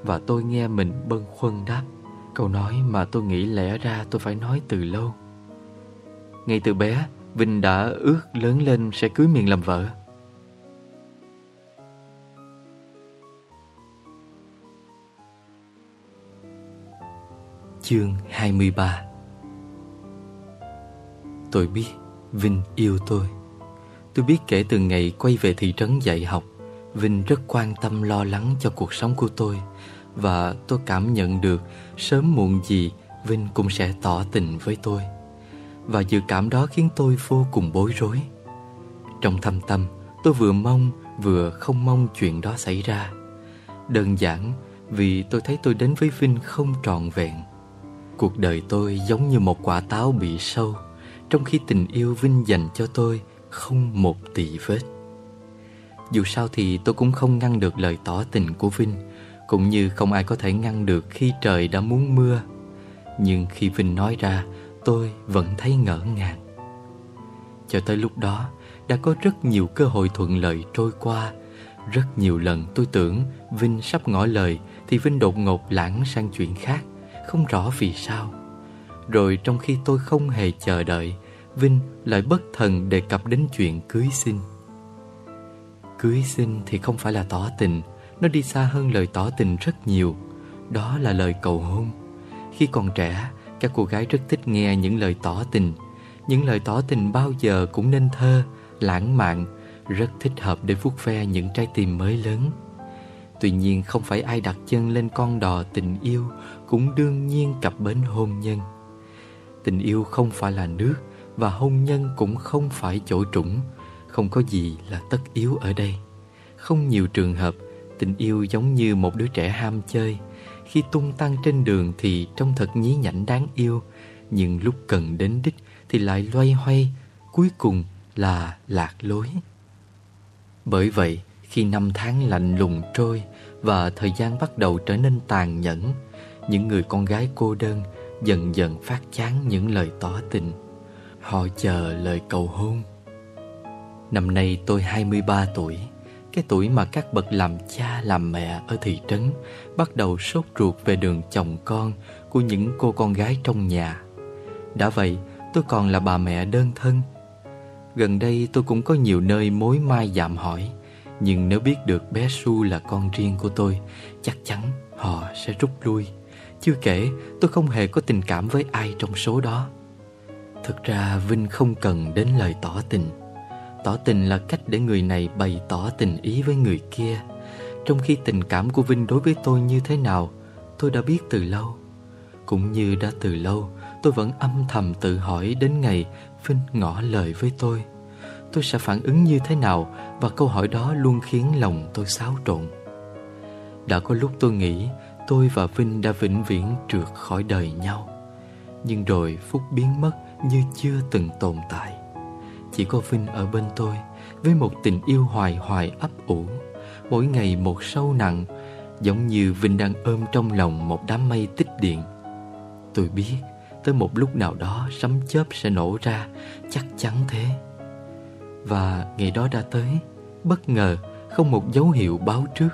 Và tôi nghe mình bâng khuâng đáp, câu nói mà tôi nghĩ lẽ ra tôi phải nói từ lâu. Ngay từ bé, Vinh đã ước lớn lên sẽ cưới Miền làm vợ. Chương 23 Tôi biết Vinh yêu tôi. Tôi biết kể từ ngày quay về thị trấn dạy học, Vinh rất quan tâm lo lắng cho cuộc sống của tôi Và tôi cảm nhận được Sớm muộn gì Vinh cũng sẽ tỏ tình với tôi và dự cảm đó khiến tôi vô cùng bối rối. Trong thâm tâm, Tôi vừa mong, vừa không mong chuyện đó xảy ra. Đơn giản vì tôi thấy tôi đến với Vinh không trọn vẹn. Cuộc đời tôi giống như một quả táo bị sâu, Trong khi tình yêu Vinh dành cho tôi không một tỳ vết. Dù sao thì tôi cũng không ngăn được lời tỏ tình của Vinh, Cũng như không ai có thể ngăn được khi trời đã muốn mưa. Nhưng khi Vinh nói ra tôi vẫn thấy ngỡ ngàng. Cho tới lúc đó, Đã có rất nhiều cơ hội thuận lợi trôi qua. Rất nhiều lần tôi tưởng Vinh sắp ngỏ lời Thì Vinh đột ngột lãng sang chuyện khác, Không rõ vì sao. Rồi trong khi tôi không hề chờ đợi, Vinh lại bất thần đề cập đến chuyện cưới xin. Cưới xin thì không phải là tỏ tình, Nó đi xa hơn lời tỏ tình rất nhiều. Đó là lời cầu hôn. Khi còn trẻ các cô gái rất thích nghe những lời tỏ tình. Những lời tỏ tình bao giờ cũng nên thơ, Lãng mạn, Rất thích hợp để vuốt ve những trái tim mới lớn. Tuy nhiên, không phải ai đặt chân lên con đò tình yêu Cũng đương nhiên cặp bến hôn nhân. Tình yêu không phải là nước Và hôn nhân cũng không phải chỗ trũng. Không có gì là tất yếu ở đây. Không nhiều trường hợp, Tình yêu giống như một đứa trẻ ham chơi. Khi tung tăng trên đường thì trông thật nhí nhảnh đáng yêu, Nhưng lúc cần đến đích thì lại loay hoay, Cuối cùng là lạc lối. Bởi vậy, khi năm tháng lạnh lùng trôi Và thời gian bắt đầu trở nên tàn nhẫn, Những người con gái cô đơn Dần dần phát chán những lời tỏ tình. Họ chờ lời cầu hôn. Năm nay tôi 23 tuổi. Cái tuổi mà các bậc làm cha, làm mẹ ở thị trấn Bắt đầu sốt ruột về đường chồng con Của những cô con gái trong nhà. Đã vậy, tôi còn là bà mẹ đơn thân. Gần đây tôi cũng có nhiều nơi mối mai dạm hỏi, Nhưng nếu biết được bé Su là con riêng của tôi, Chắc chắn họ sẽ rút lui. Chưa kể, tôi không hề có tình cảm với ai trong số đó. Thực ra Vinh không cần đến lời tỏ tình. Tỏ tình là cách để người này bày tỏ tình ý với người kia. Trong khi tình cảm của Vinh đối với tôi như thế nào, Tôi đã biết từ lâu. Cũng như đã từ lâu, Tôi vẫn âm thầm tự hỏi đến ngày Vinh ngỏ lời với tôi. Tôi sẽ phản ứng như thế nào Và câu hỏi đó luôn khiến lòng tôi xáo trộn. Đã có lúc tôi nghĩ Tôi và Vinh đã vĩnh viễn trượt khỏi đời nhau. Nhưng rồi phút biến mất như chưa từng tồn tại. Chỉ có Vinh ở bên tôi, Với một tình yêu hoài hoài ấp ủ. Mỗi ngày một sâu nặng, Giống như Vinh đang ôm trong lòng một đám mây tích điện. Tôi biết, Tới một lúc nào đó sấm chớp sẽ nổ ra, Chắc chắn thế. Và ngày đó đã tới, Bất ngờ Không một dấu hiệu báo trước.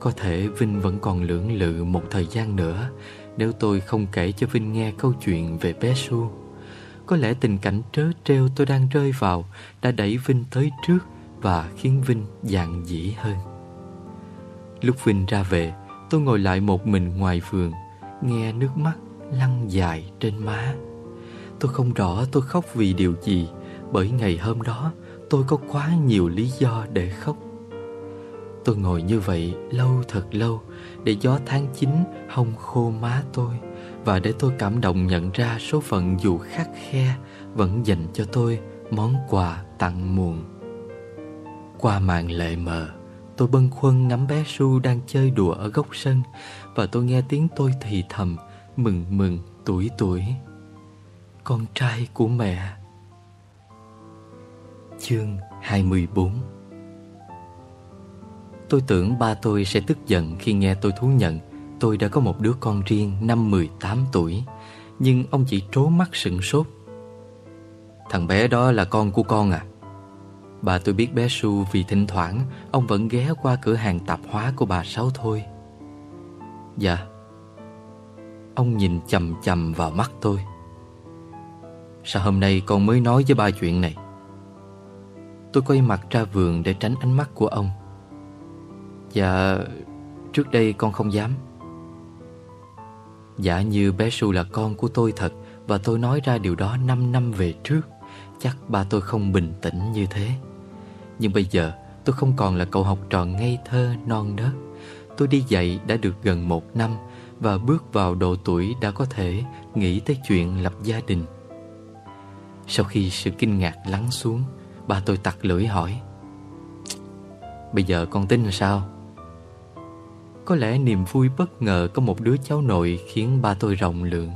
Có thể Vinh vẫn còn lưỡng lự một thời gian nữa, Nếu tôi không kể cho Vinh nghe câu chuyện về bé Su. Có lẽ tình cảnh trớ trêu tôi đang rơi vào Đã đẩy Vinh tới trước Và khiến Vinh dạng dĩ hơn. Lúc Vinh ra về, Tôi ngồi lại một mình ngoài vườn, Nghe nước mắt lăn dài trên má. Tôi không rõ tôi khóc vì điều gì, Bởi ngày hôm đó tôi có quá nhiều lý do để khóc. Tôi ngồi như vậy lâu thật lâu, Để gió tháng 9 hong khô má tôi. Và để tôi cảm động nhận ra số phận dù khắc khe, Vẫn dành cho tôi món quà tặng muộn. Qua màn lệ mờ, Tôi bâng khuâng ngắm bé Su đang chơi đùa ở góc sân Và tôi nghe tiếng tôi thì thầm, Mừng mừng tuổi tuổi. Con trai của mẹ. Chương 24 Tôi tưởng ba tôi sẽ tức giận khi nghe tôi thú nhận Tôi đã có một đứa con riêng năm 18 tuổi, Nhưng ông chỉ trố mắt sững sốt. Thằng bé đó là con của con à? Bà tôi biết bé Su vì thỉnh thoảng Ông vẫn ghé qua cửa hàng tạp hóa của bà Sáu thôi. Dạ. Ông nhìn chầm chầm vào mắt tôi. Sao hôm nay con mới nói với ba chuyện này? Tôi quay mặt ra vườn để tránh ánh mắt của ông. Dạ Trước đây con không dám. Giả như bé Su là con của tôi thật, Và tôi nói ra điều đó 5 năm về trước. Chắc ba tôi không bình tĩnh như thế. Nhưng bây giờ, tôi không còn là cậu học trò ngây thơ, non nớt. Tôi đi dạy đã được gần một năm, Và bước vào độ tuổi đã có thể nghĩ tới chuyện lập gia đình. Sau khi sự kinh ngạc lắng xuống, Ba tôi tặc lưỡi hỏi, Bây giờ con tin là sao? Có lẽ niềm vui bất ngờ có một đứa cháu nội khiến ba tôi rộng lượng.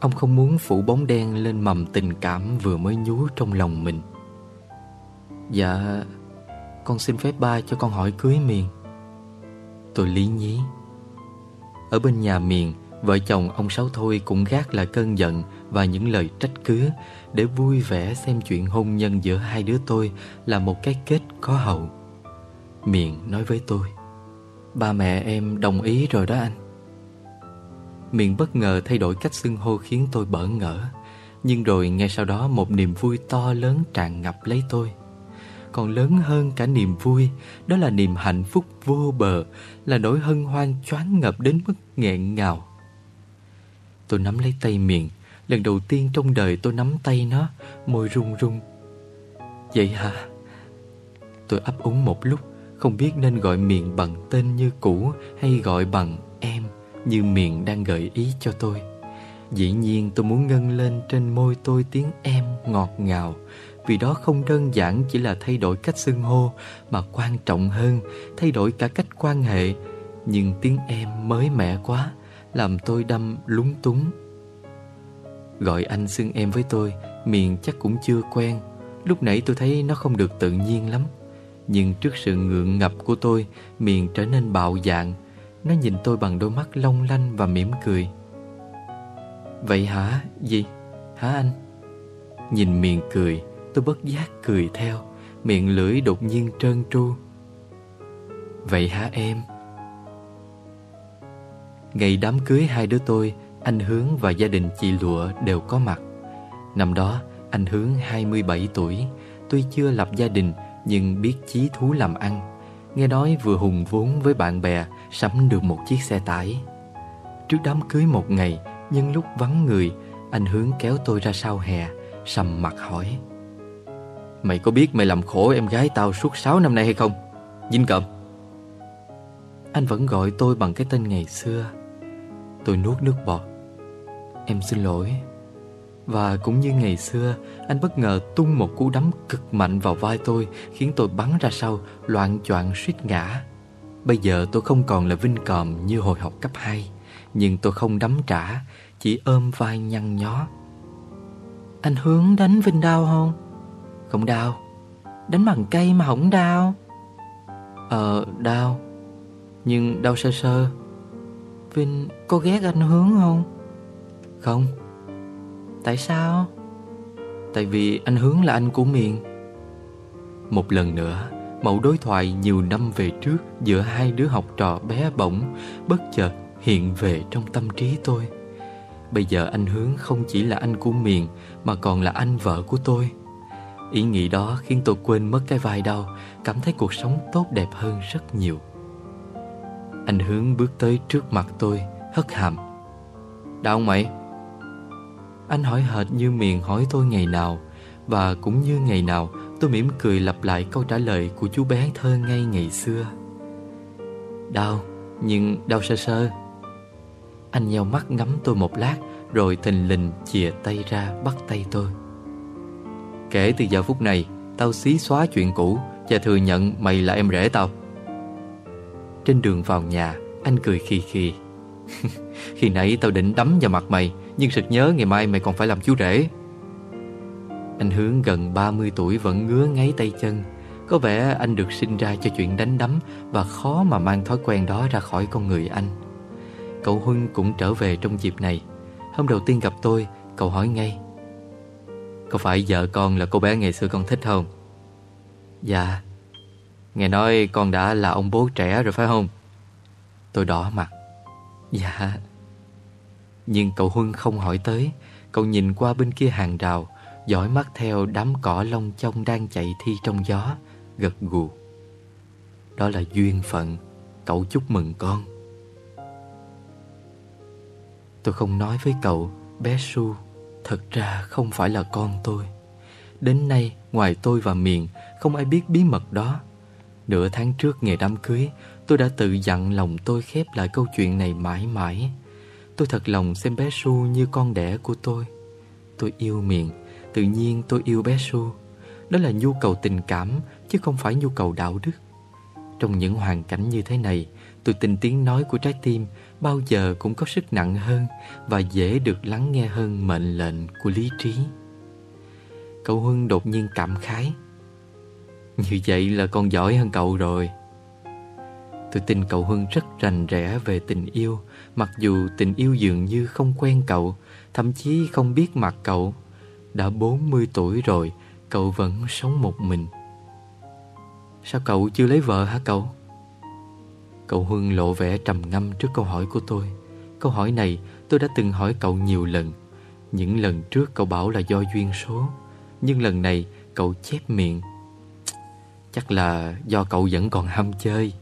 Ông không muốn phủ bóng đen lên mầm tình cảm vừa mới nhú trong lòng mình. Dạ Con xin phép ba cho con hỏi cưới miền. Tôi lý nhí. Ở bên nhà miền, Vợ chồng ông Sáu Thôi cũng gác lại cơn giận Và những lời trách cứ Để vui vẻ xem chuyện hôn nhân giữa hai đứa tôi Là một cái kết có hậu. Miền nói với tôi. Ba mẹ em đồng ý rồi đó anh. Miệng bất ngờ thay đổi cách xưng hô khiến tôi bỡ ngỡ. Nhưng rồi ngay sau đó một niềm vui to lớn tràn ngập lấy tôi. Còn lớn hơn cả niềm vui, Đó là niềm hạnh phúc vô bờ, Là nỗi hân hoan choáng ngập đến mức nghẹn ngào. Tôi nắm lấy tay miệng, Lần đầu tiên trong đời tôi nắm tay nó, Môi run run. Vậy hả? Tôi ấp úng một lúc không biết nên gọi miệng bằng tên như cũ Hay gọi bằng em Như miệng đang gợi ý cho tôi. Dĩ nhiên tôi muốn ngân lên trên môi tôi tiếng em ngọt ngào, Vì đó không đơn giản chỉ là thay đổi cách xưng hô, Mà quan trọng hơn, thay đổi cả cách quan hệ. Nhưng tiếng em mới mẻ quá, Làm tôi đâm lúng túng. Gọi anh xưng em với tôi, Miệng chắc cũng chưa quen. Lúc nãy tôi thấy nó không được tự nhiên lắm. Nhưng trước sự ngượng ngập của tôi, Miệng trở nên bạo dạng Nó nhìn tôi bằng đôi mắt long lanh và mỉm cười Vậy hả? Gì? Hả anh? Nhìn miệng cười, Tôi bất giác cười theo Miệng lưỡi đột nhiên trơn tru Vậy hả em? Ngày đám cưới hai đứa tôi, Anh Hướng và gia đình chị Lụa đều có mặt Năm đó, anh Hướng 27 tuổi Tuy chưa lập gia đình nhưng biết chí thú làm ăn. Nghe nói vừa hùng vốn với bạn bè, Sắm được một chiếc xe tải. Trước đám cưới một ngày, Nhưng lúc vắng người, Anh Hướng kéo tôi ra sau hè, Sầm mặt hỏi. Mày có biết mày làm khổ em gái tao suốt 6 năm nay hay không? Dinh cộm Anh vẫn gọi tôi bằng cái tên ngày xưa. Tôi nuốt nước bọt. Em xin lỗi và cũng như ngày xưa, Anh bất ngờ tung một cú đấm cực mạnh vào vai tôi, Khiến tôi bắn ra sau, Loạn choạng suýt ngã. Bây giờ tôi không còn là vinh còm như hồi học cấp 2 Nhưng tôi không đấm trả, Chỉ ôm vai nhăn nhó. Anh hướng đánh Vinh đau không? Không đau. Đánh bằng cây mà không đau. Ờ đau. Nhưng đau sơ sơ. Vinh, có ghét anh hướng không? Không. Tại sao? Tại vì anh Hướng là anh của miền. Một lần nữa, Mẫu đối thoại nhiều năm về trước Giữa hai đứa học trò bé bỏng Bất chợt hiện về trong tâm trí tôi. Bây giờ anh Hướng không chỉ là anh của miền Mà còn là anh vợ của tôi. Ý nghĩ đó khiến tôi quên mất cái vai đau, Cảm thấy cuộc sống tốt đẹp hơn rất nhiều. Anh Hướng bước tới trước mặt tôi, Hất hàm. Đau mày? Anh hỏi hệt như miệng hỏi tôi ngày nào. Và cũng như ngày nào tôi mỉm cười lặp lại câu trả lời của chú bé thơ ngay ngày xưa. Đau, nhưng đau sơ sơ. Anh nheo mắt ngắm tôi một lát Rồi thình lình chìa tay ra bắt tay tôi. Kể từ giờ phút này Tao xí xóa chuyện cũ Và thừa nhận mày là em rể tao. Trên đường vào nhà Anh cười khì khì. <laughs> Khi nãy tao định đấm vào mặt mày, Nhưng sực nhớ ngày mai mày còn phải làm chú rể. Anh Hướng gần 30 tuổi vẫn ngứa ngáy tay chân. Có vẻ anh được sinh ra cho chuyện đánh đấm Và khó mà mang thói quen đó ra khỏi con người anh. Cậu Huân cũng trở về trong dịp này. Hôm đầu tiên gặp tôi, Cậu hỏi ngay, Có phải vợ con là cô bé ngày xưa con thích không? Dạ. Nghe nói con đã là ông bố trẻ rồi phải không? Tôi đỏ mặt. Dạ. Nhưng cậu Huân không hỏi tới. Cậu nhìn qua bên kia hàng rào, dõi mắt theo đám cỏ lông trong đang chạy thi trong gió, Gật gù. Đó là duyên phận. Cậu chúc mừng con. Tôi không nói với cậu, Bé Su. Thật ra không phải là con tôi. Đến nay, ngoài tôi và Miền Không ai biết bí mật đó. Nửa tháng trước ngày đám cưới, Tôi đã tự dặn lòng tôi khép lại câu chuyện này mãi mãi. Tôi thật lòng xem bé Su như con đẻ của tôi. Tôi yêu miệng, Tự nhiên tôi yêu bé Su. Đó là nhu cầu tình cảm, Chứ không phải nhu cầu đạo đức. Trong những hoàn cảnh như thế này, Tôi tin tiếng nói của trái tim Bao giờ cũng có sức nặng hơn Và dễ được lắng nghe hơn mệnh lệnh của lý trí. Cậu Huân đột nhiên cảm khái. Như vậy là con giỏi hơn cậu rồi. Tôi tin cậu Huân rất rành rẽ về tình yêu Mặc dù tình yêu dường như không quen cậu, Thậm chí không biết mặt cậu. Đã 40 tuổi rồi, Cậu vẫn sống một mình. Sao cậu chưa lấy vợ hả cậu? Cậu Huân lộ vẻ trầm ngâm trước câu hỏi của tôi. Câu hỏi này tôi đã từng hỏi cậu nhiều lần. Những lần trước cậu bảo là do duyên số, Nhưng lần này cậu chép miệng. Chắc là do cậu vẫn còn ham chơi.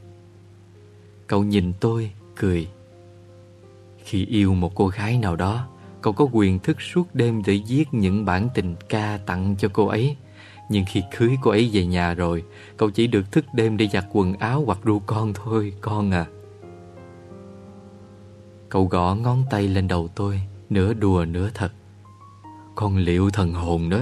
Cậu nhìn tôi, cười. Khi yêu một cô gái nào đó, Cậu có quyền thức suốt đêm để viết những bản tình ca tặng cho cô ấy. Nhưng khi cưới cô ấy về nhà rồi, Cậu chỉ được thức đêm để giặt quần áo hoặc ru con thôi, con à. Cậu gõ ngón tay lên đầu tôi, Nửa đùa nửa thật. Con liệu thần hồn đó?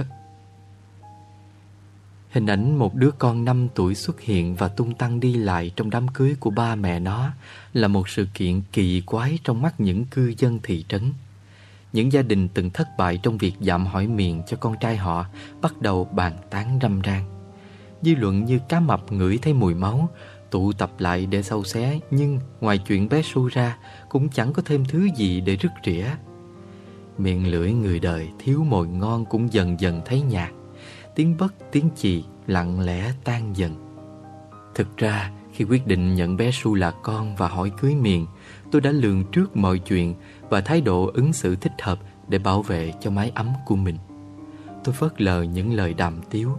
Hình ảnh một đứa con 5 tuổi xuất hiện và tung tăng đi lại trong đám cưới của ba mẹ nó là một sự kiện kỳ quái trong mắt những cư dân thị trấn. Những gia đình từng thất bại trong việc giảm hỏi miền cho con trai họ bắt đầu bàn tán râm ran. Dư luận như cá mập ngửi thấy mùi máu, tụ tập lại để sâu xé nhưng ngoài chuyện bé Su ra cũng chẳng có thêm thứ gì để rứt rỉa. Miệng lưỡi người đời thiếu mồi ngon cũng dần dần thấy nhạt tiếng bất tiếng chì lặng lẽ tan dần. Thực ra, khi quyết định nhận bé Su là con và hỏi cưới miền, tôi đã lường trước mọi chuyện và thái độ ứng xử thích hợp để bảo vệ cho mái ấm của mình. Tôi phớt lờ những lời đàm tiếu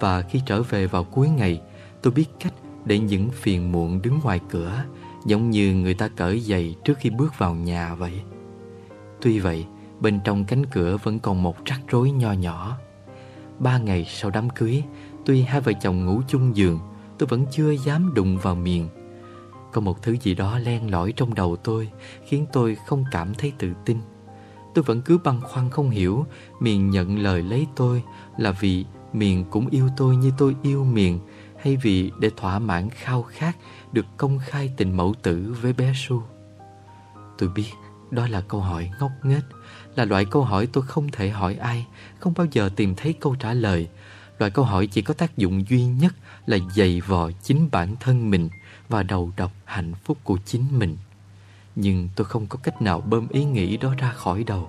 và khi trở về vào cuối ngày, tôi biết cách để những phiền muộn đứng ngoài cửa giống như người ta cởi giày trước khi bước vào nhà vậy. Tuy vậy, bên trong cánh cửa vẫn còn một rắc rối nho nhỏ. Ba ngày sau đám cưới, Tuy hai vợ chồng ngủ chung giường, Tôi vẫn chưa dám đụng vào miền Có một thứ gì đó len lỏi trong đầu tôi, Khiến tôi không cảm thấy tự tin. Tôi vẫn cứ băn khoăn không hiểu Miền nhận lời lấy tôi Là vì miền cũng yêu tôi như tôi yêu miền Hay vì để thỏa mãn khao khát Được công khai tình mẫu tử với bé Su. Tôi biết đó là câu hỏi ngốc nghếch là loại câu hỏi tôi không thể hỏi ai, không bao giờ tìm thấy câu trả lời. Loại câu hỏi chỉ có tác dụng duy nhất là dày vò chính bản thân mình và đầu độc hạnh phúc của chính mình. Nhưng tôi không có cách nào bơm ý nghĩ đó ra khỏi đầu.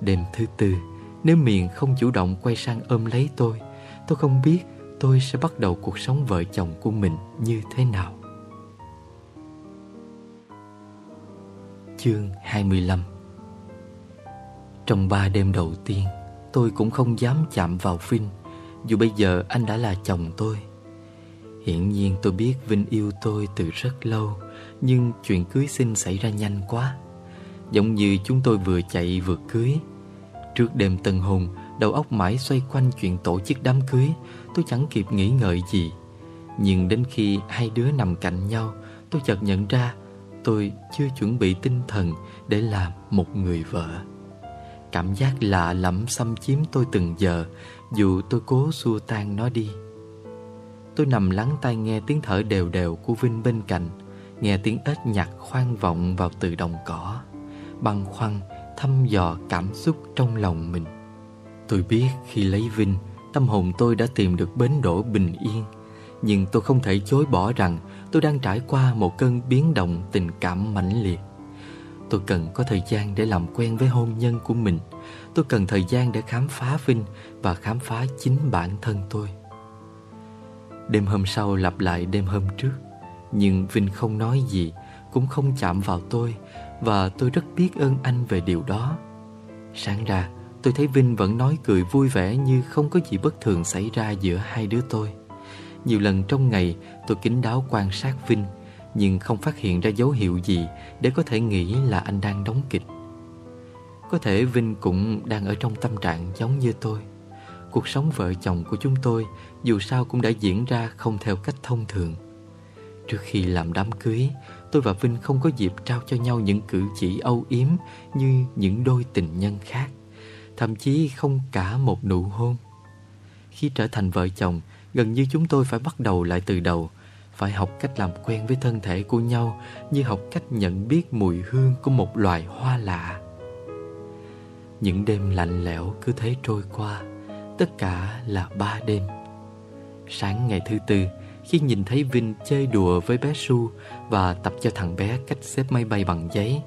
Đêm thứ tư, nếu miền không chủ động quay sang ôm lấy tôi, tôi không biết tôi sẽ bắt đầu cuộc sống vợ chồng của mình như thế nào. Chương 25 trong ba đêm đầu tiên, Tôi cũng không dám chạm vào Vinh, Dù bây giờ anh đã là chồng tôi. Hiển nhiên tôi biết Vinh yêu tôi từ rất lâu, Nhưng chuyện cưới xin xảy ra nhanh quá. Giống như chúng tôi vừa chạy vừa cưới. Trước đêm tân hôn, Đầu óc mãi xoay quanh chuyện tổ chức đám cưới, Tôi chẳng kịp nghĩ ngợi gì. Nhưng đến khi hai đứa nằm cạnh nhau, Tôi chợt nhận ra Tôi chưa chuẩn bị tinh thần Để làm một người vợ. Cảm giác lạ lẫm xâm chiếm tôi từng giờ, Dù tôi cố xua tan nó đi. Tôi nằm lắng tai nghe tiếng thở đều đều của Vinh bên cạnh, Nghe tiếng ếch nhặt khoan vọng vào từ đồng cỏ, Băn khoăn, thăm dò cảm xúc trong lòng mình. Tôi biết khi lấy Vinh, Tâm hồn tôi đã tìm được bến đỗ bình yên. Nhưng tôi không thể chối bỏ rằng Tôi đang trải qua một cơn biến động tình cảm mãnh liệt. Tôi cần có thời gian để làm quen với hôn nhân của mình. Tôi cần thời gian để khám phá Vinh Và khám phá chính bản thân tôi. Đêm hôm sau lặp lại đêm hôm trước, Nhưng Vinh không nói gì, Cũng không chạm vào tôi, Và tôi rất biết ơn anh về điều đó. Sáng ra, tôi thấy Vinh vẫn nói cười vui vẻ Như không có gì bất thường xảy ra giữa hai đứa tôi. Nhiều lần trong ngày tôi kính đáo quan sát Vinh nhưng không phát hiện ra dấu hiệu gì để có thể nghĩ là anh đang đóng kịch. Có thể Vinh cũng đang ở trong tâm trạng giống như tôi. Cuộc sống vợ chồng của chúng tôi dù sao cũng đã diễn ra không theo cách thông thường. Trước khi làm đám cưới, tôi và Vinh không có dịp trao cho nhau những cử chỉ âu yếm như những đôi tình nhân khác. Thậm chí không cả một nụ hôn. Khi trở thành vợ chồng, gần như chúng tôi phải bắt đầu lại từ đầu. Phải học cách làm quen với thân thể của nhau, như học cách nhận biết mùi hương của một loài hoa lạ. Những đêm lạnh lẽo cứ thế trôi qua, tất cả là ba đêm. Sáng ngày thứ tư, khi nhìn thấy Vinh chơi đùa với bé Su và tập cho thằng bé cách xếp máy bay bằng giấy,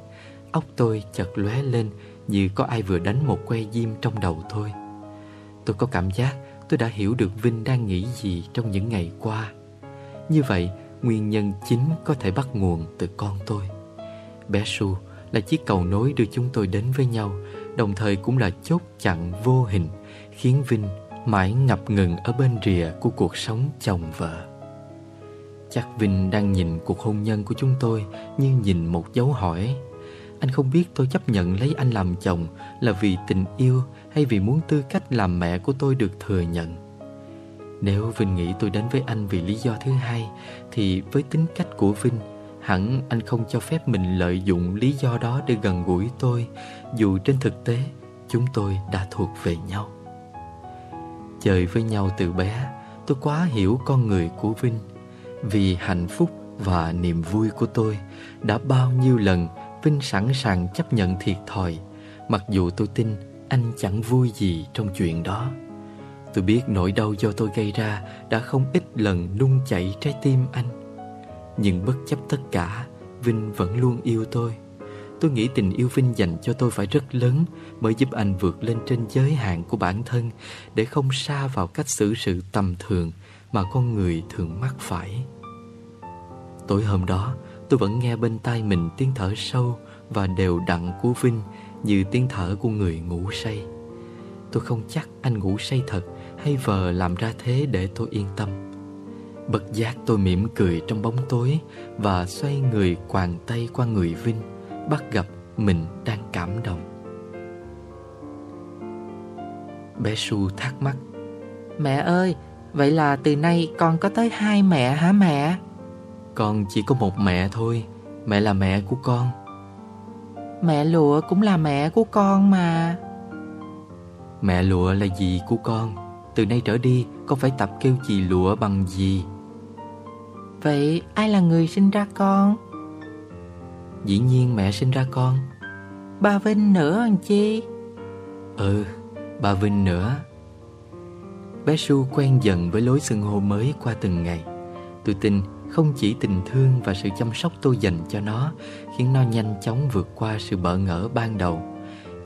óc tôi chợt lóe lên như có ai vừa đánh một que diêm trong đầu thôi. tôi có cảm giác tôi đã hiểu được Vinh đang nghĩ gì trong những ngày qua như vậy, nguyên nhân chính có thể bắt nguồn từ con tôi. Bé Su là chiếc cầu nối đưa chúng tôi đến với nhau, đồng thời cũng là chốt chặn vô hình khiến Vinh mãi ngập ngừng ở bên rìa của cuộc sống chồng vợ. Chắc Vinh đang nhìn cuộc hôn nhân của chúng tôi như nhìn một dấu hỏi. Anh không biết tôi chấp nhận lấy anh làm chồng là vì tình yêu hay vì muốn tư cách làm mẹ của tôi được thừa nhận. Nếu Vinh nghĩ tôi đến với anh vì lý do thứ hai thì với tính cách của Vinh hẳn anh không cho phép mình lợi dụng lý do đó để gần gũi tôi dù trên thực tế chúng tôi đã thuộc về nhau. Chơi với nhau từ bé, tôi quá hiểu con người của Vinh vì hạnh phúc và niềm vui của tôi đã bao nhiêu lần Vinh sẵn sàng chấp nhận thiệt thòi Mặc dù tôi tin anh chẳng vui gì trong chuyện đó. Tôi biết nỗi đau do tôi gây ra đã không ít lần nung chảy trái tim anh. Nhưng bất chấp tất cả, Vinh vẫn luôn yêu tôi. Tôi nghĩ tình yêu Vinh dành cho tôi phải rất lớn Mới giúp anh vượt lên trên giới hạn của bản thân Để không xa vào cách xử sự tầm thường Mà con người thường mắc phải. Tối hôm đó tôi vẫn nghe bên tai mình tiếng thở sâu Và đều đặn của Vinh như tiếng thở của người ngủ say. Tôi không chắc anh ngủ say thật Hay vờ làm ra thế để tôi yên tâm. Bất giác tôi mỉm cười trong bóng tối Và xoay người quàng tay qua người Vinh Bắt gặp mình đang cảm động. Bé Su thắc mắc Mẹ ơi, vậy là từ nay con có tới hai mẹ hả mẹ? Con chỉ có một mẹ thôi Mẹ là mẹ của con. Mẹ lụa cũng là mẹ của con mà. Mẹ lụa là gì của con. Từ nay trở đi con phải tập kêu chị lụa bằng gì Vậy ai là người sinh ra con? Dĩ nhiên mẹ sinh ra con. Ba Vinh nữa anh chi? Ừ Ba Vinh nữa Bé Su quen dần với lối xưng hô mới qua từng ngày. Tôi tin không chỉ tình thương và sự chăm sóc tôi dành cho nó khiến nó nhanh chóng vượt qua sự bỡ ngỡ ban đầu.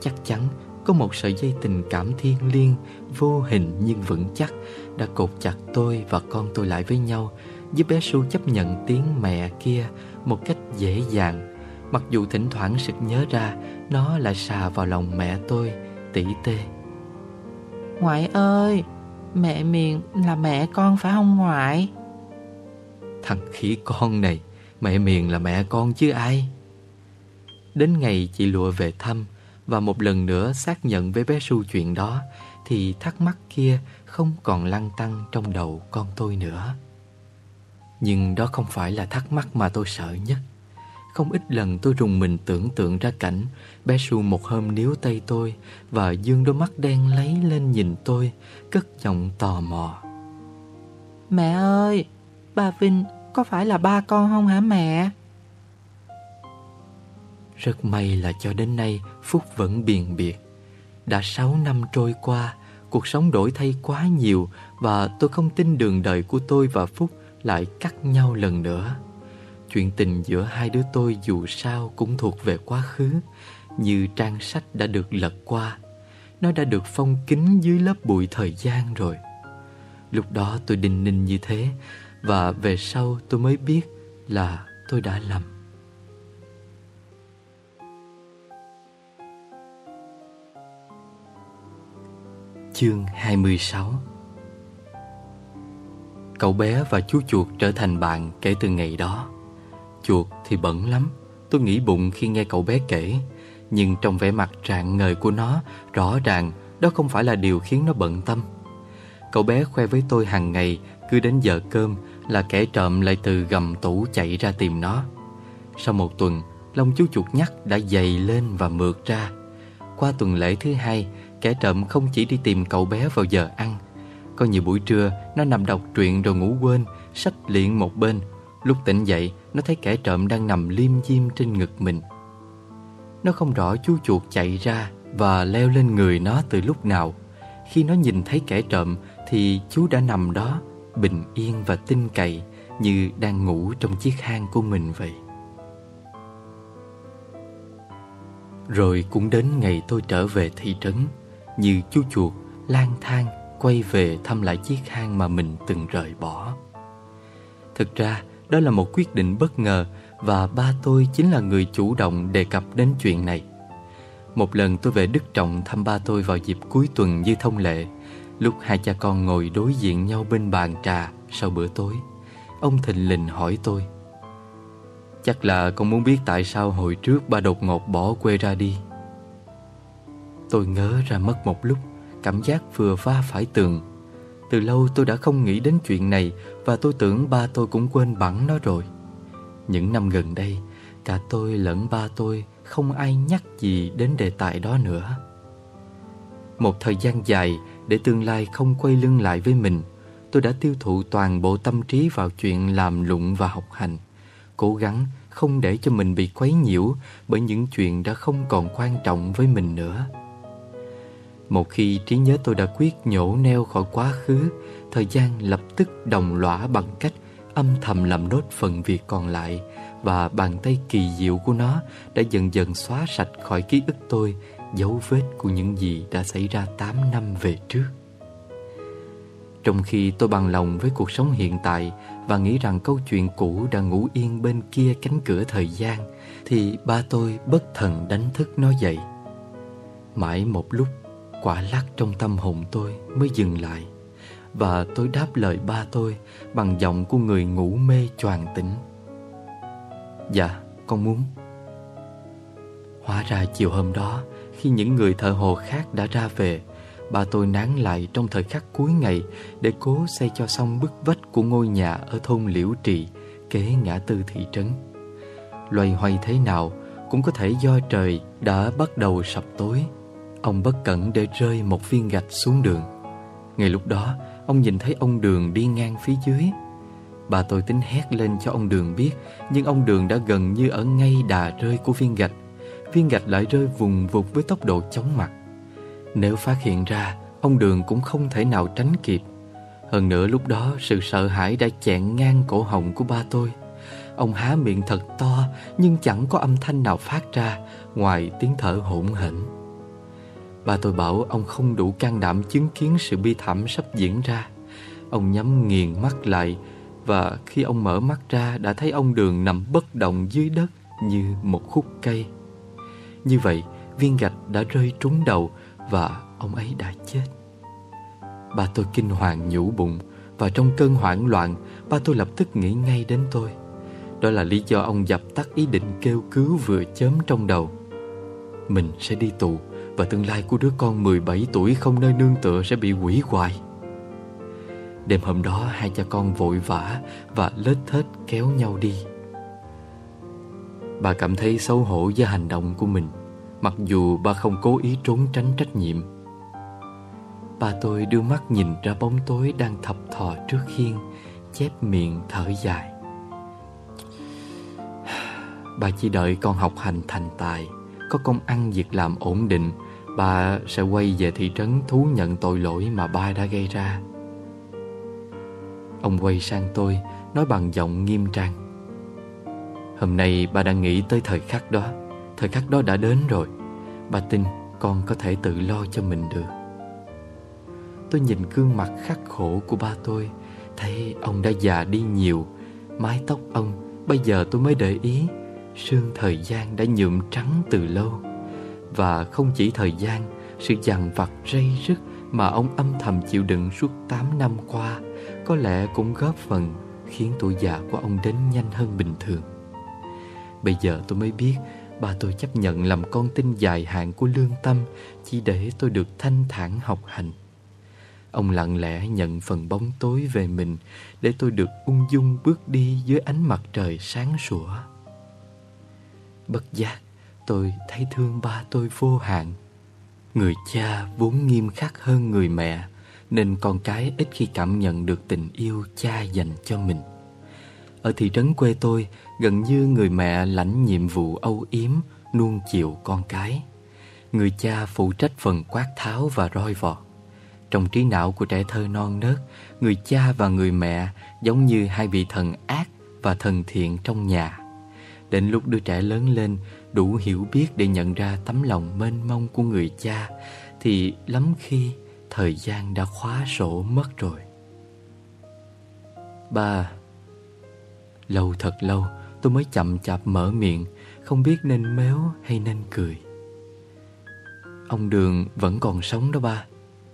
Chắc chắn có một sợi dây tình cảm thiêng liêng, vô hình nhưng vững chắc đã cột chặt tôi và con tôi lại với nhau, giúp bé Su chấp nhận tiếng mẹ kia một cách dễ dàng. Mặc dù thỉnh thoảng sực nhớ ra nó lại xà vào lòng mẹ tôi, tỉ tê. Ngoại ơi, mẹ miền là mẹ con phải không ngoại? Thằng khỉ con này Mẹ miền là mẹ con chứ ai Đến ngày chị lụa về thăm Và một lần nữa xác nhận với bé Su chuyện đó Thì thắc mắc kia không còn lăn tăng trong đầu con tôi nữa. Nhưng đó không phải là thắc mắc mà tôi sợ nhất. Không ít lần tôi rùng mình tưởng tượng ra cảnh Bé Su một hôm níu tay tôi Và dương đôi mắt đen lấy lên nhìn tôi Cất giọng tò mò. Mẹ ơi, bà Vinh có phải là ba con không hả mẹ? Rất may là cho đến nay Phúc vẫn biền biệt. Đã 6 năm trôi qua, Cuộc sống đổi thay quá nhiều Và tôi không tin đường đời của tôi và Phúc Lại cắt nhau lần nữa. Chuyện tình giữa hai đứa tôi dù sao cũng thuộc về quá khứ, Như trang sách đã được lật qua. Nó đã được phong kín dưới lớp bụi thời gian rồi. Lúc đó tôi đình ninh như thế và về sau tôi mới biết là tôi đã lầm. Chương 26 Cậu bé và chú chuột trở thành bạn kể từ ngày đó. Chuột thì bẩn lắm. Tôi nghĩ bụng khi nghe cậu bé kể. Nhưng trong vẻ mặt rạng ngời của nó Rõ ràng đó không phải là điều khiến nó bận tâm. Cậu bé khoe với tôi hàng ngày Cứ đến giờ cơm là kẻ trộm lại từ gầm tủ chạy ra tìm nó. Sau một tuần, lông chú chuột nhắt đã dày lên và mượt ra. Qua tuần lễ thứ hai, kẻ trộm không chỉ đi tìm cậu bé vào giờ ăn. Có nhiều buổi trưa, nó nằm đọc truyện rồi ngủ quên, sách liện một bên. Lúc tỉnh dậy, nó thấy kẻ trộm đang nằm liêm diêm trên ngực mình. Nó không rõ chú chuột chạy ra và leo lên người nó từ lúc nào. Khi nó nhìn thấy kẻ trộm thì chú đã nằm đó bình yên và tin cậy như đang ngủ trong chiếc hang của mình vậy. Rồi cũng đến ngày tôi trở về thị trấn, như chú chuột lang thang quay về thăm lại chiếc hang mà mình từng rời bỏ. Thực ra, Đó là một quyết định bất ngờ và ba tôi chính là người chủ động đề cập đến chuyện này. Một lần tôi về Đức Trọng thăm ba tôi vào dịp cuối tuần như thông lệ. Lúc hai cha con ngồi đối diện nhau bên bàn trà sau bữa tối, ông thình lình hỏi tôi. Chắc là con muốn biết tại sao hồi trước ba đột ngột bỏ quê ra đi. Tôi ngớ ra mất một lúc, cảm giác vừa va phải tường. Từ lâu tôi đã không nghĩ đến chuyện này và tôi tưởng ba tôi cũng quên bẵng nó rồi. Những năm gần đây, cả tôi lẫn ba tôi không ai nhắc gì đến đề tài đó nữa. Một thời gian dài để tương lai không quay lưng lại với mình, tôi đã tiêu thụ toàn bộ tâm trí vào chuyện làm lụng và học hành, cố gắng không để cho mình bị quấy nhiễu bởi những chuyện đã không còn quan trọng với mình nữa. Một khi trí nhớ tôi đã quyết nhổ neo khỏi quá khứ, thời gian lập tức đồng lõa bằng cách âm thầm làm nốt phần việc còn lại và bàn tay kỳ diệu của nó đã dần dần xóa sạch khỏi ký ức tôi dấu vết của những gì đã xảy ra 8 năm về trước. Trong khi tôi bằng lòng với cuộc sống hiện tại và nghĩ rằng câu chuyện cũ đã ngủ yên bên kia cánh cửa thời gian, thì ba tôi bất thần đánh thức nó dậy. Mãi một lúc, quả lắc trong tâm hồn tôi mới dừng lại và tôi đáp lời ba tôi bằng giọng của người ngủ mê choàng tỉnh. Dạ, con muốn. Hóa ra chiều hôm đó, khi những người thợ hồ khác đã ra về, bà tôi nán lại trong thời khắc cuối ngày để cố xây cho xong bức vách của ngôi nhà ở thôn Liễu Trì, kế ngã tư thị trấn. Loay hoay thế nào cũng có thể do trời đã bắt đầu sập tối. Ông bất cẩn để rơi một viên gạch xuống đường. Ngay lúc đó, ông nhìn thấy ông Đường đi ngang phía dưới. Bà tôi tính hét lên cho ông Đường biết, nhưng ông Đường đã gần như ở ngay đà rơi của viên gạch. Viên gạch lại rơi vùng vụt với tốc độ chóng mặt. Nếu phát hiện ra, ông Đường cũng không thể nào tránh kịp. Hơn nữa lúc đó sự sợ hãi đã chẹn ngang cổ họng của ba tôi. Ông há miệng thật to nhưng chẳng có âm thanh nào phát ra ngoài tiếng thở hỗn hển. Ba tôi bảo ông không đủ can đảm chứng kiến sự bi thảm sắp diễn ra. Ông nhắm nghiền mắt lại và khi ông mở mắt ra đã thấy ông Đường nằm bất động dưới đất như một khúc cây. Như vậy, viên gạch đã rơi trúng đầu và ông ấy đã chết. Ba tôi kinh hoàng nhủ bụng và trong cơn hoảng loạn, ba tôi lập tức nghĩ ngay đến tôi. Đó là lý do ông dập tắt ý định kêu cứu vừa chớm trong đầu. Mình sẽ đi tù và tương lai của đứa con 17 tuổi không nơi nương tựa sẽ bị hủy hoại. Đêm hôm đó hai cha con vội vã và lết thết kéo nhau đi. Bà cảm thấy xấu hổ với hành động của mình, mặc dù bà không cố ý trốn tránh trách nhiệm. Bà tôi đưa mắt nhìn ra bóng tối đang thập thò trước khiên, chép miệng thở dài. Bà chỉ đợi con học hành thành tài, có công ăn việc làm ổn định Bà sẽ quay về thị trấn thú nhận tội lỗi mà ba đã gây ra. Ông quay sang tôi, Nói bằng giọng nghiêm trang. Hôm nay bà đã nghĩ tới thời khắc đó. Thời khắc đó đã đến rồi. Bà tin con có thể tự lo cho mình được. Tôi nhìn gương mặt khắc khổ của ba tôi. Thấy ông đã già đi nhiều. Mái tóc ông, Bây giờ tôi mới để ý, Sương thời gian đã nhuộm trắng từ lâu và không chỉ thời gian, sự dằn vặt rây rứt mà ông âm thầm chịu đựng suốt 8 năm qua có lẽ cũng góp phần khiến tuổi già của ông đến nhanh hơn bình thường. Bây giờ tôi mới biết bà tôi chấp nhận làm con tin dài hạn của lương tâm chỉ để tôi được thanh thản học hành. Ông lặng lẽ nhận phần bóng tối về mình để tôi được ung dung bước đi dưới ánh mặt trời sáng sủa. Bất giác, tôi thấy thương ba tôi vô hạn. Người cha vốn nghiêm khắc hơn người mẹ, nên con cái ít khi cảm nhận được tình yêu cha dành cho mình. Ở thị trấn quê tôi, gần như người mẹ lãnh nhiệm vụ âu yếm, nuông chiều con cái. Người cha phụ trách phần quát tháo và roi vọt. Trong trí não của trẻ thơ non nớt, người cha và người mẹ giống như hai vị thần ác và thần thiện trong nhà. Đến lúc đứa trẻ lớn lên, đủ hiểu biết để nhận ra tấm lòng mênh mông của người cha thì lắm khi thời gian đã khóa sổ mất rồi. Ba, Lâu thật lâu tôi mới chậm chạp mở miệng Không biết nên méo hay nên cười Ông Đường vẫn còn sống đó ba